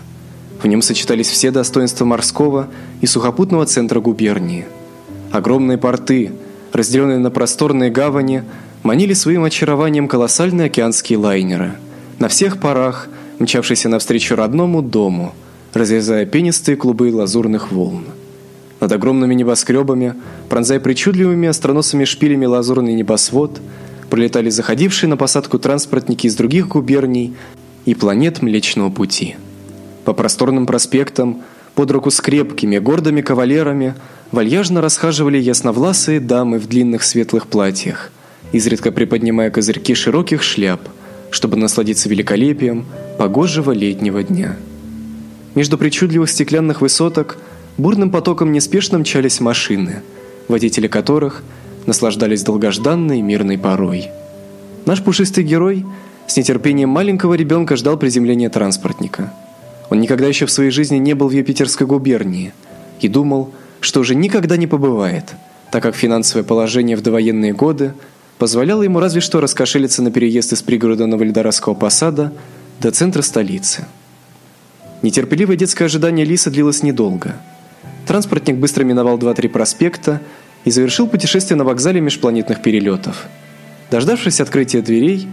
В нем сочетались все достоинства морского и сухопутного центра губернии. Огромные порты, разделенные на просторные гавани, манили своим очарованием колоссальные океанские лайнеры, на всех парах мчавшиеся навстречу родному дому, разрезая пенистые клубы лазурных волн. Над огромными небоскребами, пронзая причудливыми остроносыми шпилями лазурный небосвод, пролетали заходившие на посадку транспортники из других губерний и планет Млечного Пути. По просторным проспектам, под руку с крепкими, гордыми кавалерами, вальяжно расхаживали ясновласые дамы в длинных светлых платьях, изредка приподнимая козырьки широких шляп, чтобы насладиться великолепием погожего летнего дня. Между причудливых стеклянных высоток бурным потоком неспешно мчались машины, водители которых наслаждались долгожданной мирной порой. Наш пушистый герой с нетерпением маленького ребенка ждал приземления транспортника. Он никогда еще в своей жизни не был в Юпитерской губернии и думал, что уже никогда не побывает, так как финансовое положение в довоенные годы позволяло ему разве что раскошелиться на переезд из пригорода Новолидоровского посада до центра столицы. Нетерпеливое детское ожидание Лисы длилось недолго. Транспортник быстро миновал два-три проспекта и завершил путешествие на вокзале межпланетных перелетов. Дождавшись открытия дверей,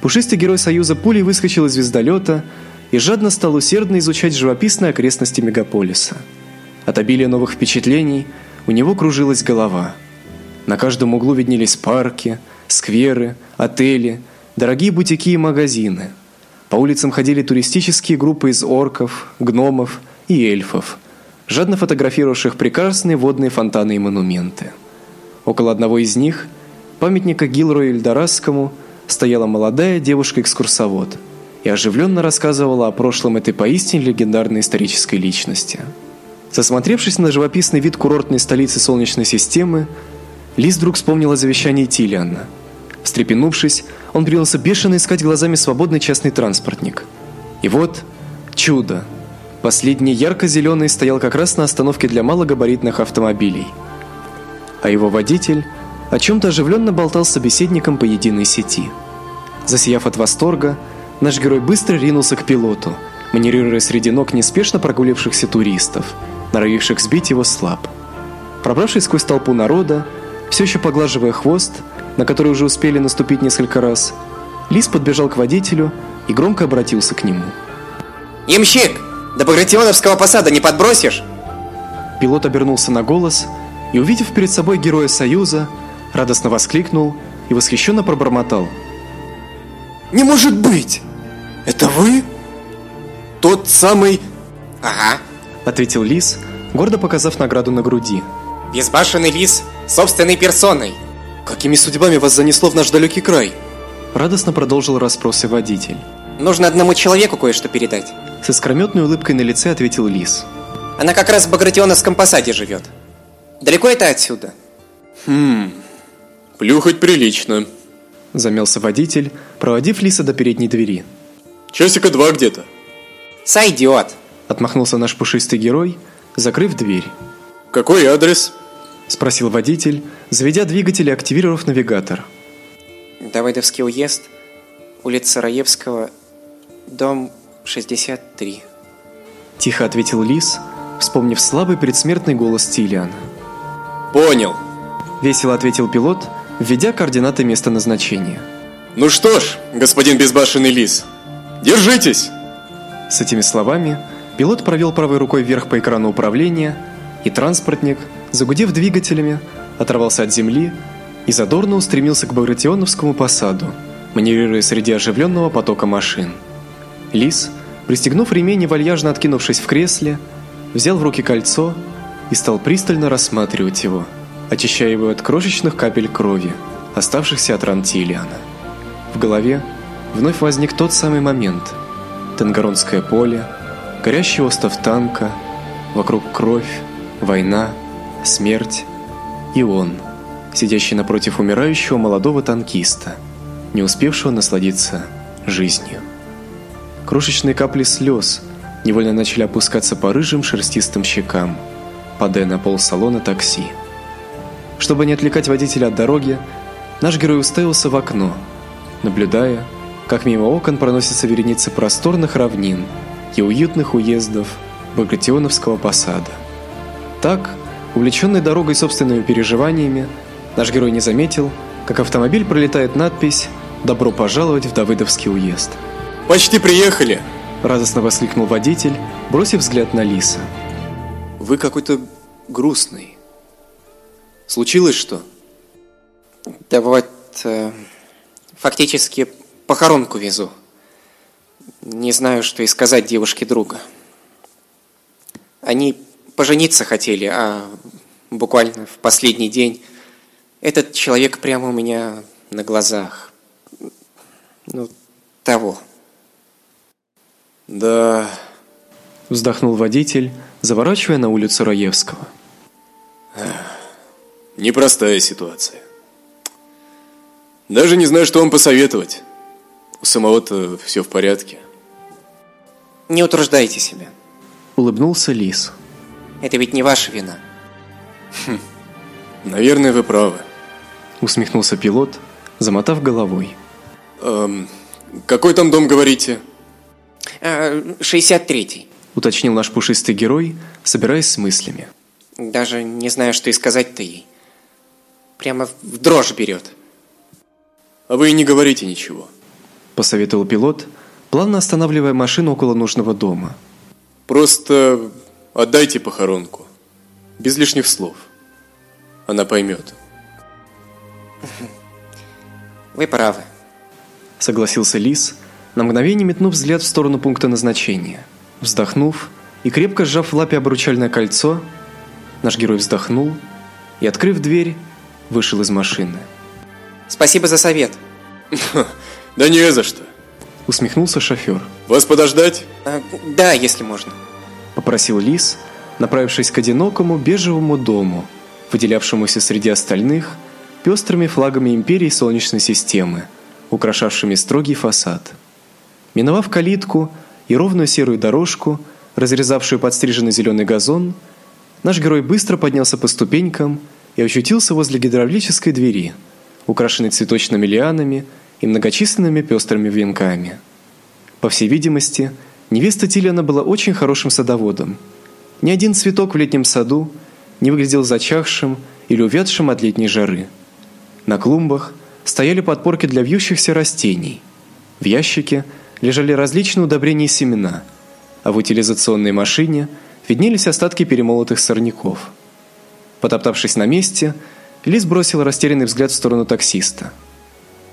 пушистый герой Союза пулей выскочил из звездолета и жадно стал усердно изучать живописные окрестности мегаполиса. От обилия новых впечатлений у него кружилась голова. На каждом углу виднелись парки, скверы, отели, дорогие бутики и магазины. По улицам ходили туристические группы из орков, гномов и эльфов, жадно фотографировавших прекрасные водные фонтаны и монументы. Около одного из них, памятника Гилрою Эльдорадскому, стояла молодая девушка-экскурсовод и оживленно рассказывала о прошлом этой поистине легендарной исторической личности. Засмотревшись на живописный вид курортной столицы Солнечной системы, Лис вдруг вспомнил о завещании Тилиана. Встрепенувшись, он принялся бешено искать глазами свободный частный транспортник. И вот чудо. Последний ярко-зеленый стоял как раз на остановке для малогабаритных автомобилей. А его водитель о чем то оживленно болтал с собеседником по единой сети. Засияв от восторга, наш герой быстро ринулся к пилоту, маневрируя среди ног неспешно прогулившихся туристов, норовивших сбить его с лап. Пробравшись сквозь толпу народа, все еще поглаживая хвост, на который уже успели наступить несколько раз, Лис подбежал к водителю и громко обратился к нему. «Ямщик, до Багратионовского посада не подбросишь?» Пилот обернулся на голос и, увидев перед собой героя Союза, радостно воскликнул и восхищенно пробормотал. «Не может быть! Это вы? Тот самый...» «Ага», — ответил Лис, гордо показав награду на груди. «Безбашенный лис собственной персоной!» Какими судьбами вас занесло в наш далекий край? Радостно продолжил расспросы водитель. Нужно одному человеку кое-что передать. С искрометной улыбкой на лице ответил Лис. Она как раз в Багратионовском посаде живет. Далеко это отсюда? Хм, плюхать прилично. Замялся водитель, проводив Лиса до передней двери. Часика два где-то. Сойдет. Отмахнулся наш пушистый герой, закрыв дверь. Какой адрес? Спросил водитель, заведя двигатель и активировав навигатор. Давыдовский уезд, улица Раевского, дом 63. Тихо ответил Лис, вспомнив слабый предсмертный голос Тилиана. Понял. Весело ответил пилот, введя координаты места назначения. Ну что ж, господин безбашенный лис, держитесь! С этими словами пилот провел правой рукой вверх по экрану управления, и транспортник – загудев двигателями, оторвался от земли и задорно устремился к Багратионовскому посаду, маневрируя среди оживленного потока машин. Лис, пристегнув ремень и вальяжно откинувшись в кресле, взял в руки кольцо и стал пристально рассматривать его, очищая его от крошечных капель крови, оставшихся от ран Тилиана. В голове вновь возник тот самый момент. Тангаронское поле, горящий остов танка, вокруг кровь, война, смерть и он, сидящий напротив умирающего молодого танкиста, не успевшего насладиться жизнью. Крошечные капли слез невольно начали опускаться по рыжим шерстистым щекам, падая на пол салона такси. Чтобы не отвлекать водителя от дороги, наш герой уставился в окно, наблюдая, как мимо окон проносятся вереницы просторных равнин и уютных уездов Багратионовского посада. Так, Увлеченный дорогой собственными переживаниями, наш герой не заметил, как автомобиль пролетает надпись «Добро пожаловать в Давыдовский уезд». «Почти приехали!» Радостно воскликнул водитель, бросив взгляд на Лиса. Вы какой-то грустный. Случилось что? Да вот, э, фактически похоронку везу. Не знаю, что и сказать девушке друга. Они пожениться хотели, а буквально в последний день этот человек прямо у меня на глазах. Ну, того. Да, Вздохнул водитель, заворачивая на улицу Раевского. Непростая ситуация. Даже не знаю, что вам посоветовать. У самого-то все в порядке. Не утруждайте себя. Улыбнулся Лис. Это ведь не ваша вина. Наверное, вы правы. Усмехнулся пилот, замотав головой. Эм, какой там дом, говорите? А, 63-й. Уточнил наш пушистый герой, собираясь с мыслями. Даже не знаю, что и сказать-то ей. Прямо в дрожь берет. А вы и не говорите ничего. Посоветовал пилот, плавно останавливая машину около нужного дома. Просто отдайте похоронку. Без лишних слов. Она поймет. Вы правы. Согласился Лис, на мгновение метнув взгляд в сторону пункта назначения. Вздохнув и крепко сжав в лапе обручальное кольцо, наш герой вздохнул и, открыв дверь, вышел из машины. Спасибо за совет. Да не за что. Усмехнулся шофер. Вас подождать? А, да, если можно. Попросил Лис, направившись к одинокому бежевому дому, выделявшемуся среди остальных пестрыми флагами империи Солнечной системы, украшавшими строгий фасад. Миновав калитку и ровную серую дорожку, разрезавшую подстриженный зеленый газон, наш герой быстро поднялся по ступенькам и очутился возле гидравлической двери, украшенной цветочными лианами и многочисленными пестрыми венками. По всей видимости, невеста Тилиана была очень хорошим садоводом. Ни один цветок в летнем саду не выглядел зачахшим или увядшим от летней жары. На клумбах стояли подпорки для вьющихся растений. В ящике лежали различные удобрения и семена, а в утилизационной машине виднелись остатки перемолотых сорняков. Потоптавшись на месте, Лис бросил растерянный взгляд в сторону таксиста.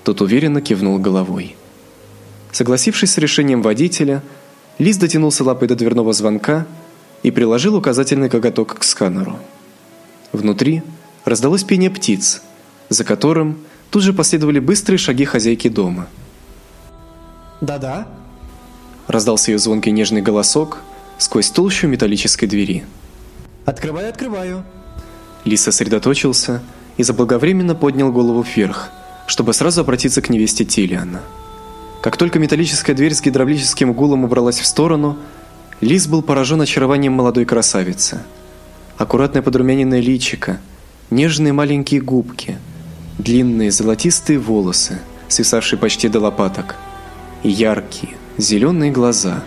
Тот уверенно кивнул головой. Согласившись с решением водителя, Лис дотянулся лапой до дверного звонка и приложил указательный коготок к сканеру. Внутри раздалось пение птиц, за которым тут же последовали быстрые шаги хозяйки дома. Да-да. Раздался ее звонкий нежный голосок сквозь толщу металлической двери. Открываю, открываю. Лис сосредоточился и заблаговременно поднял голову вверх, чтобы сразу обратиться к невесте Тилиана. Как только металлическая дверь с гидравлическим гулом убралась в сторону, Лис был поражен очарованием молодой красавицы. Аккуратное подрумяненное личико, нежные маленькие губки, длинные золотистые волосы, свисавшие почти до лопаток, и яркие зеленые глаза,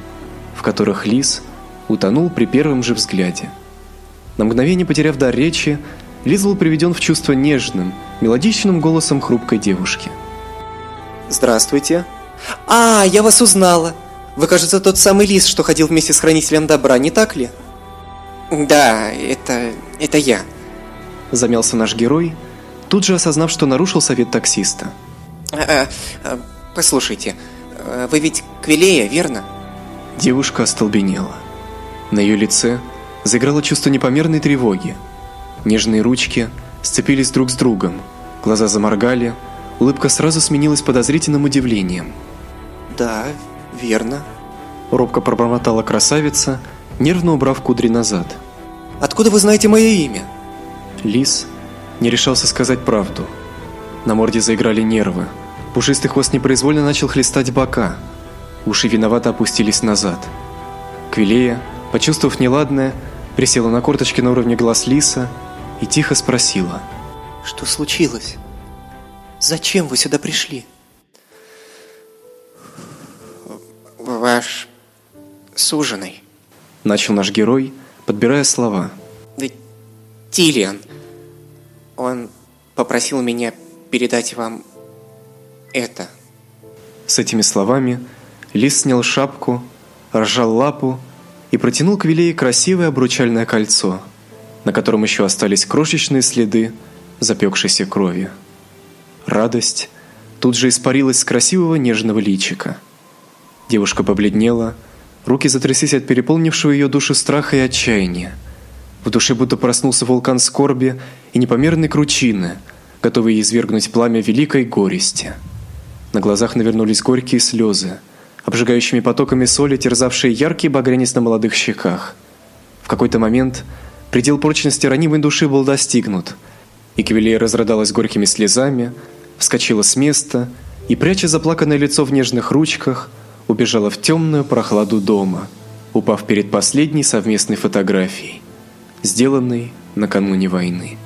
в которых Лис утонул при первом же взгляде. На мгновение потеряв дар речи, Лис был приведен в чувство нежным, мелодичным голосом хрупкой девушки. Здравствуйте. А, я вас узнала. Вы, кажется, тот самый лис, что ходил вместе с хранителем добра, не так ли? Да, это... это я. Замялся наш герой, тут же осознав, что нарушил совет таксиста. А, а, послушайте, вы ведь Квилея, верно? Девушка остолбенела. На ее лице заиграло чувство непомерной тревоги. Нежные ручки сцепились друг с другом, глаза заморгали, улыбка сразу сменилась подозрительным удивлением. Да, верно. Робко пробормотала красавица, нервно убрав кудри назад. Откуда вы знаете мое имя? Лис не решался сказать правду. На морде заиграли нервы. Пушистый хвост непроизвольно начал хлестать бока. Уши виновато опустились назад. Квилея, почувствовав неладное, присела на корточки на уровне глаз Лиса и тихо спросила. Что случилось? Зачем вы сюда пришли? Ваш суженый. Начал наш герой, подбирая слова. Да Тилиан. Он попросил меня передать вам это. С этими словами Лис снял шапку, разжал лапу и протянул к Вилее красивое обручальное кольцо, на котором еще остались крошечные следы запекшейся крови. Радость тут же испарилась с красивого нежного личика. Девушка побледнела, руки затряслись от переполнившего ее душу страха и отчаяния. В душе будто проснулся вулкан скорби и непомерной кручины, готовый извергнуть пламя великой горести. На глазах навернулись горькие слезы, обжигающими потоками соли, терзавшие яркий багрянец на молодых щеках. В какой-то момент предел прочности ранимой души был достигнут, и Квилея разрыдалась горькими слезами, вскочила с места и, пряча заплаканное лицо в нежных ручках, убежала в темную прохладу дома, упав перед последней совместной фотографией сделанный накануне войны.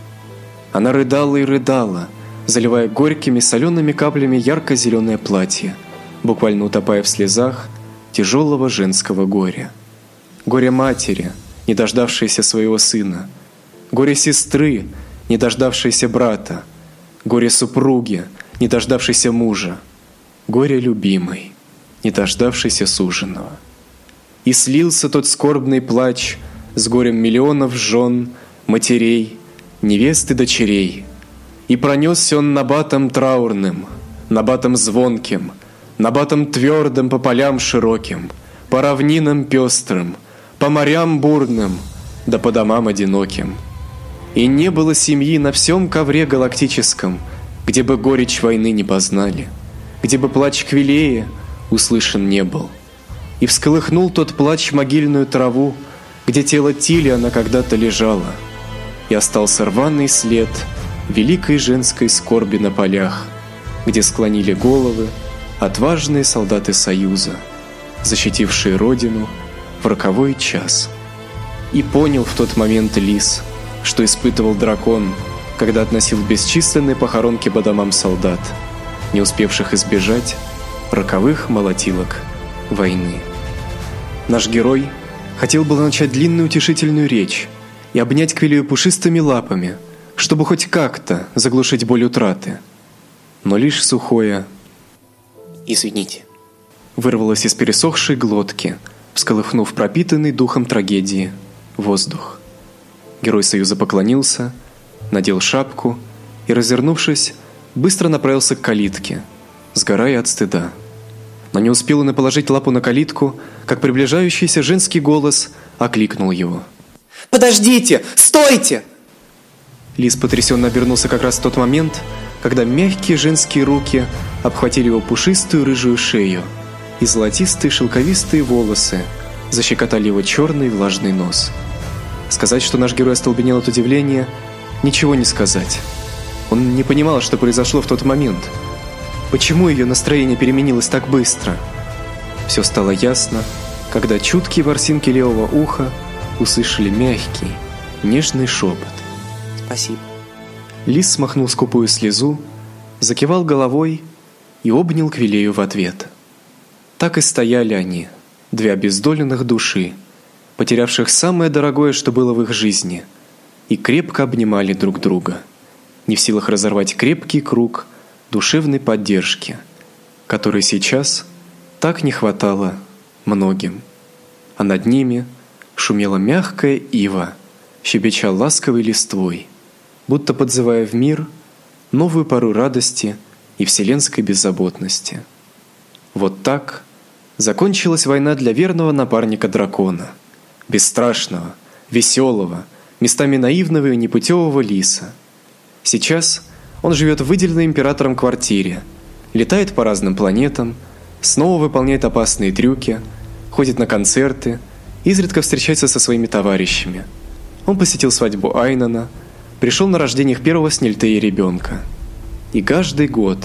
Она рыдала и рыдала, заливая горькими солеными каплями ярко-зеленое платье, буквально утопая в слезах тяжелого женского горя. Горе матери, не дождавшейся своего сына, горе сестры, не дождавшейся брата, горе супруги, не дождавшейся мужа, горе любимой, не дождавшейся суженого. И слился тот скорбный плач с горем миллионов жен, матерей, невест и дочерей. И пронесся он набатом траурным, набатом звонким, набатом твердым по полям широким, по равнинам пестрым, по морям бурным, да по домам одиноким. И не было семьи на всем ковре галактическом, где бы горечь войны не познали, где бы плач Квилея услышан не был. И всколыхнул тот плач могильную траву, где тело Тилиана когда-то лежало, и остался рваный след великой женской скорби на полях, где склонили головы отважные солдаты Союза, защитившие родину в роковой час. И понял в тот момент Лис, что испытывал дракон, когда относил бесчисленные похоронки по домам солдат, не успевших избежать роковых молотилок войны. Наш герой – Хотел было начать длинную утешительную речь и обнять Квилию пушистыми лапами, чтобы хоть как-то заглушить боль утраты. Но лишь сухое «Извините» вырвалось из пересохшей глотки, всколыхнув пропитанный духом трагедии воздух. Герой Союза поклонился, надел шапку и, развернувшись, быстро направился к калитке, сгорая от стыда но не успел он и положить лапу на калитку, как приближающийся женский голос окликнул его. «Подождите! Стойте!» Лис потрясенно обернулся как раз в тот момент, когда мягкие женские руки обхватили его пушистую рыжую шею, и золотистые шелковистые волосы защекотали его черный влажный нос. Сказать, что наш герой остолбенел от удивления, ничего не сказать. Он не понимал, что произошло в тот момент – Почему ее настроение переменилось так быстро? Все стало ясно, когда чуткие ворсинки левого уха услышали мягкий, нежный шепот. «Спасибо». Лис смахнул скупую слезу, закивал головой и обнял Квилею в ответ. Так и стояли они, две обездоленных души, потерявших самое дорогое, что было в их жизни, и крепко обнимали друг друга, не в силах разорвать крепкий круг душевной поддержки, которой сейчас так не хватало многим. А над ними шумела мягкая ива, щебеча ласковой листвой, будто подзывая в мир новую пару радости и вселенской беззаботности. Вот так закончилась война для верного напарника дракона, бесстрашного, веселого, местами наивного и непутевого лиса. Сейчас – он живет в выделенной императором квартире, летает по разным планетам, снова выполняет опасные трюки, ходит на концерты, изредка встречается со своими товарищами. Он посетил свадьбу Айнана, пришел на рождение первого с ребенка. И каждый год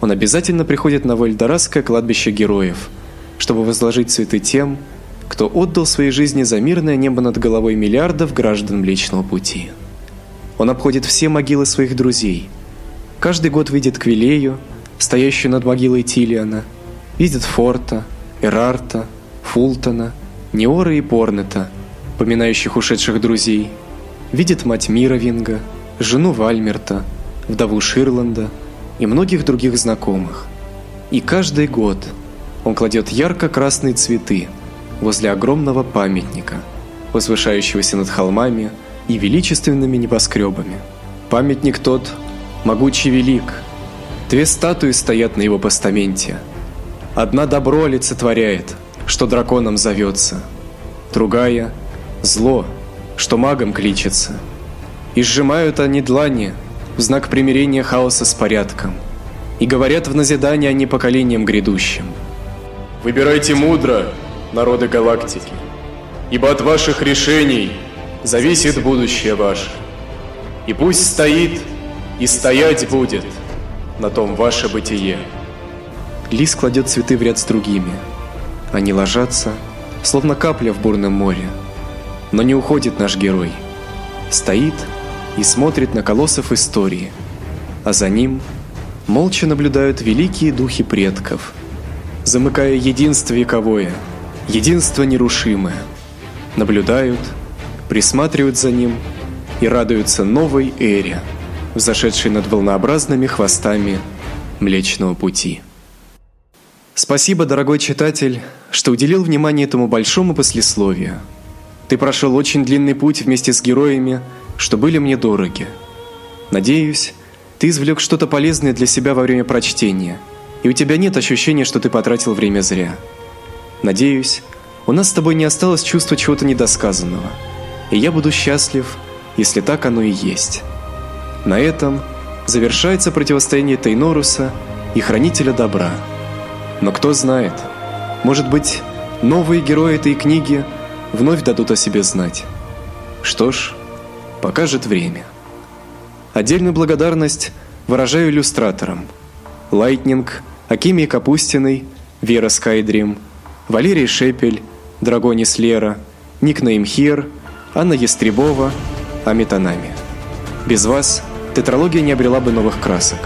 он обязательно приходит на Вольдорасское кладбище героев, чтобы возложить цветы тем, кто отдал своей жизни за мирное небо над головой миллиардов граждан Млечного Пути. Он обходит все могилы своих друзей – Каждый год видит Квилею, стоящую над могилой Тилиана, видит Форта, Эрарта, Фултона, Неора и Порнета, поминающих ушедших друзей, видит мать Мировинга, жену Вальмерта, вдову Ширланда и многих других знакомых. И каждый год он кладет ярко-красные цветы возле огромного памятника, возвышающегося над холмами и величественными небоскребами. Памятник тот могучий велик. Две статуи стоят на его постаменте. Одна добро олицетворяет, что драконом зовется, другая зло, что магом кличется. И сжимают они длани в знак примирения хаоса с порядком, и говорят в назидание они поколениям грядущим. Выбирайте мудро, народы галактики, ибо от ваших решений зависит будущее ваше. И пусть стоит и стоять будет на том ваше бытие. Лис кладет цветы в ряд с другими. Они ложатся, словно капля в бурном море. Но не уходит наш герой. Стоит и смотрит на колоссов истории, а за ним молча наблюдают великие духи предков, замыкая единство вековое, единство нерушимое. Наблюдают, присматривают за ним и радуются новой эре, взошедшей над волнообразными хвостами Млечного пути. Спасибо, дорогой читатель, что уделил внимание этому большому послесловию. Ты прошел очень длинный путь вместе с героями, что были мне дороги. Надеюсь, ты извлек что-то полезное для себя во время прочтения, и у тебя нет ощущения, что ты потратил время зря. Надеюсь, у нас с тобой не осталось чувства чего-то недосказанного, и я буду счастлив, если так оно и есть. На этом завершается противостояние Тейноруса и Хранителя Добра. Но кто знает, может быть, новые герои этой книги вновь дадут о себе знать. Что ж, покажет время. Отдельную благодарность выражаю иллюстраторам. Лайтнинг, Акимии Капустиной, Вера Скайдрим, Валерий Шепель, Драгонис Лера, Ник Наимхир, Анна Ястребова, Амитанами. Без вас тетралогия не обрела бы новых красок.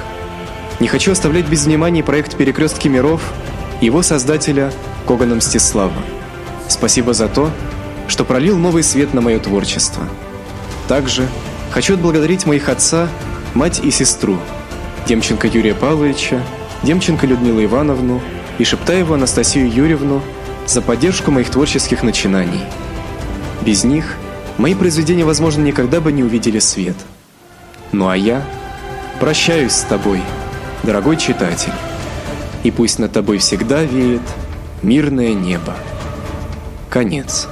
Не хочу оставлять без внимания проект Перекрестки миров его создателя Когана Мстислава. Спасибо за то, что пролил новый свет на мое творчество. Также хочу отблагодарить моих отца, мать и сестру, Демченко Юрия Павловича, Демченко Людмилу Ивановну и Шептаеву Анастасию Юрьевну за поддержку моих творческих начинаний. Без них мои произведения, возможно, никогда бы не увидели свет. Ну а я прощаюсь с тобой, дорогой читатель. И пусть над тобой всегда веет мирное небо. Конец.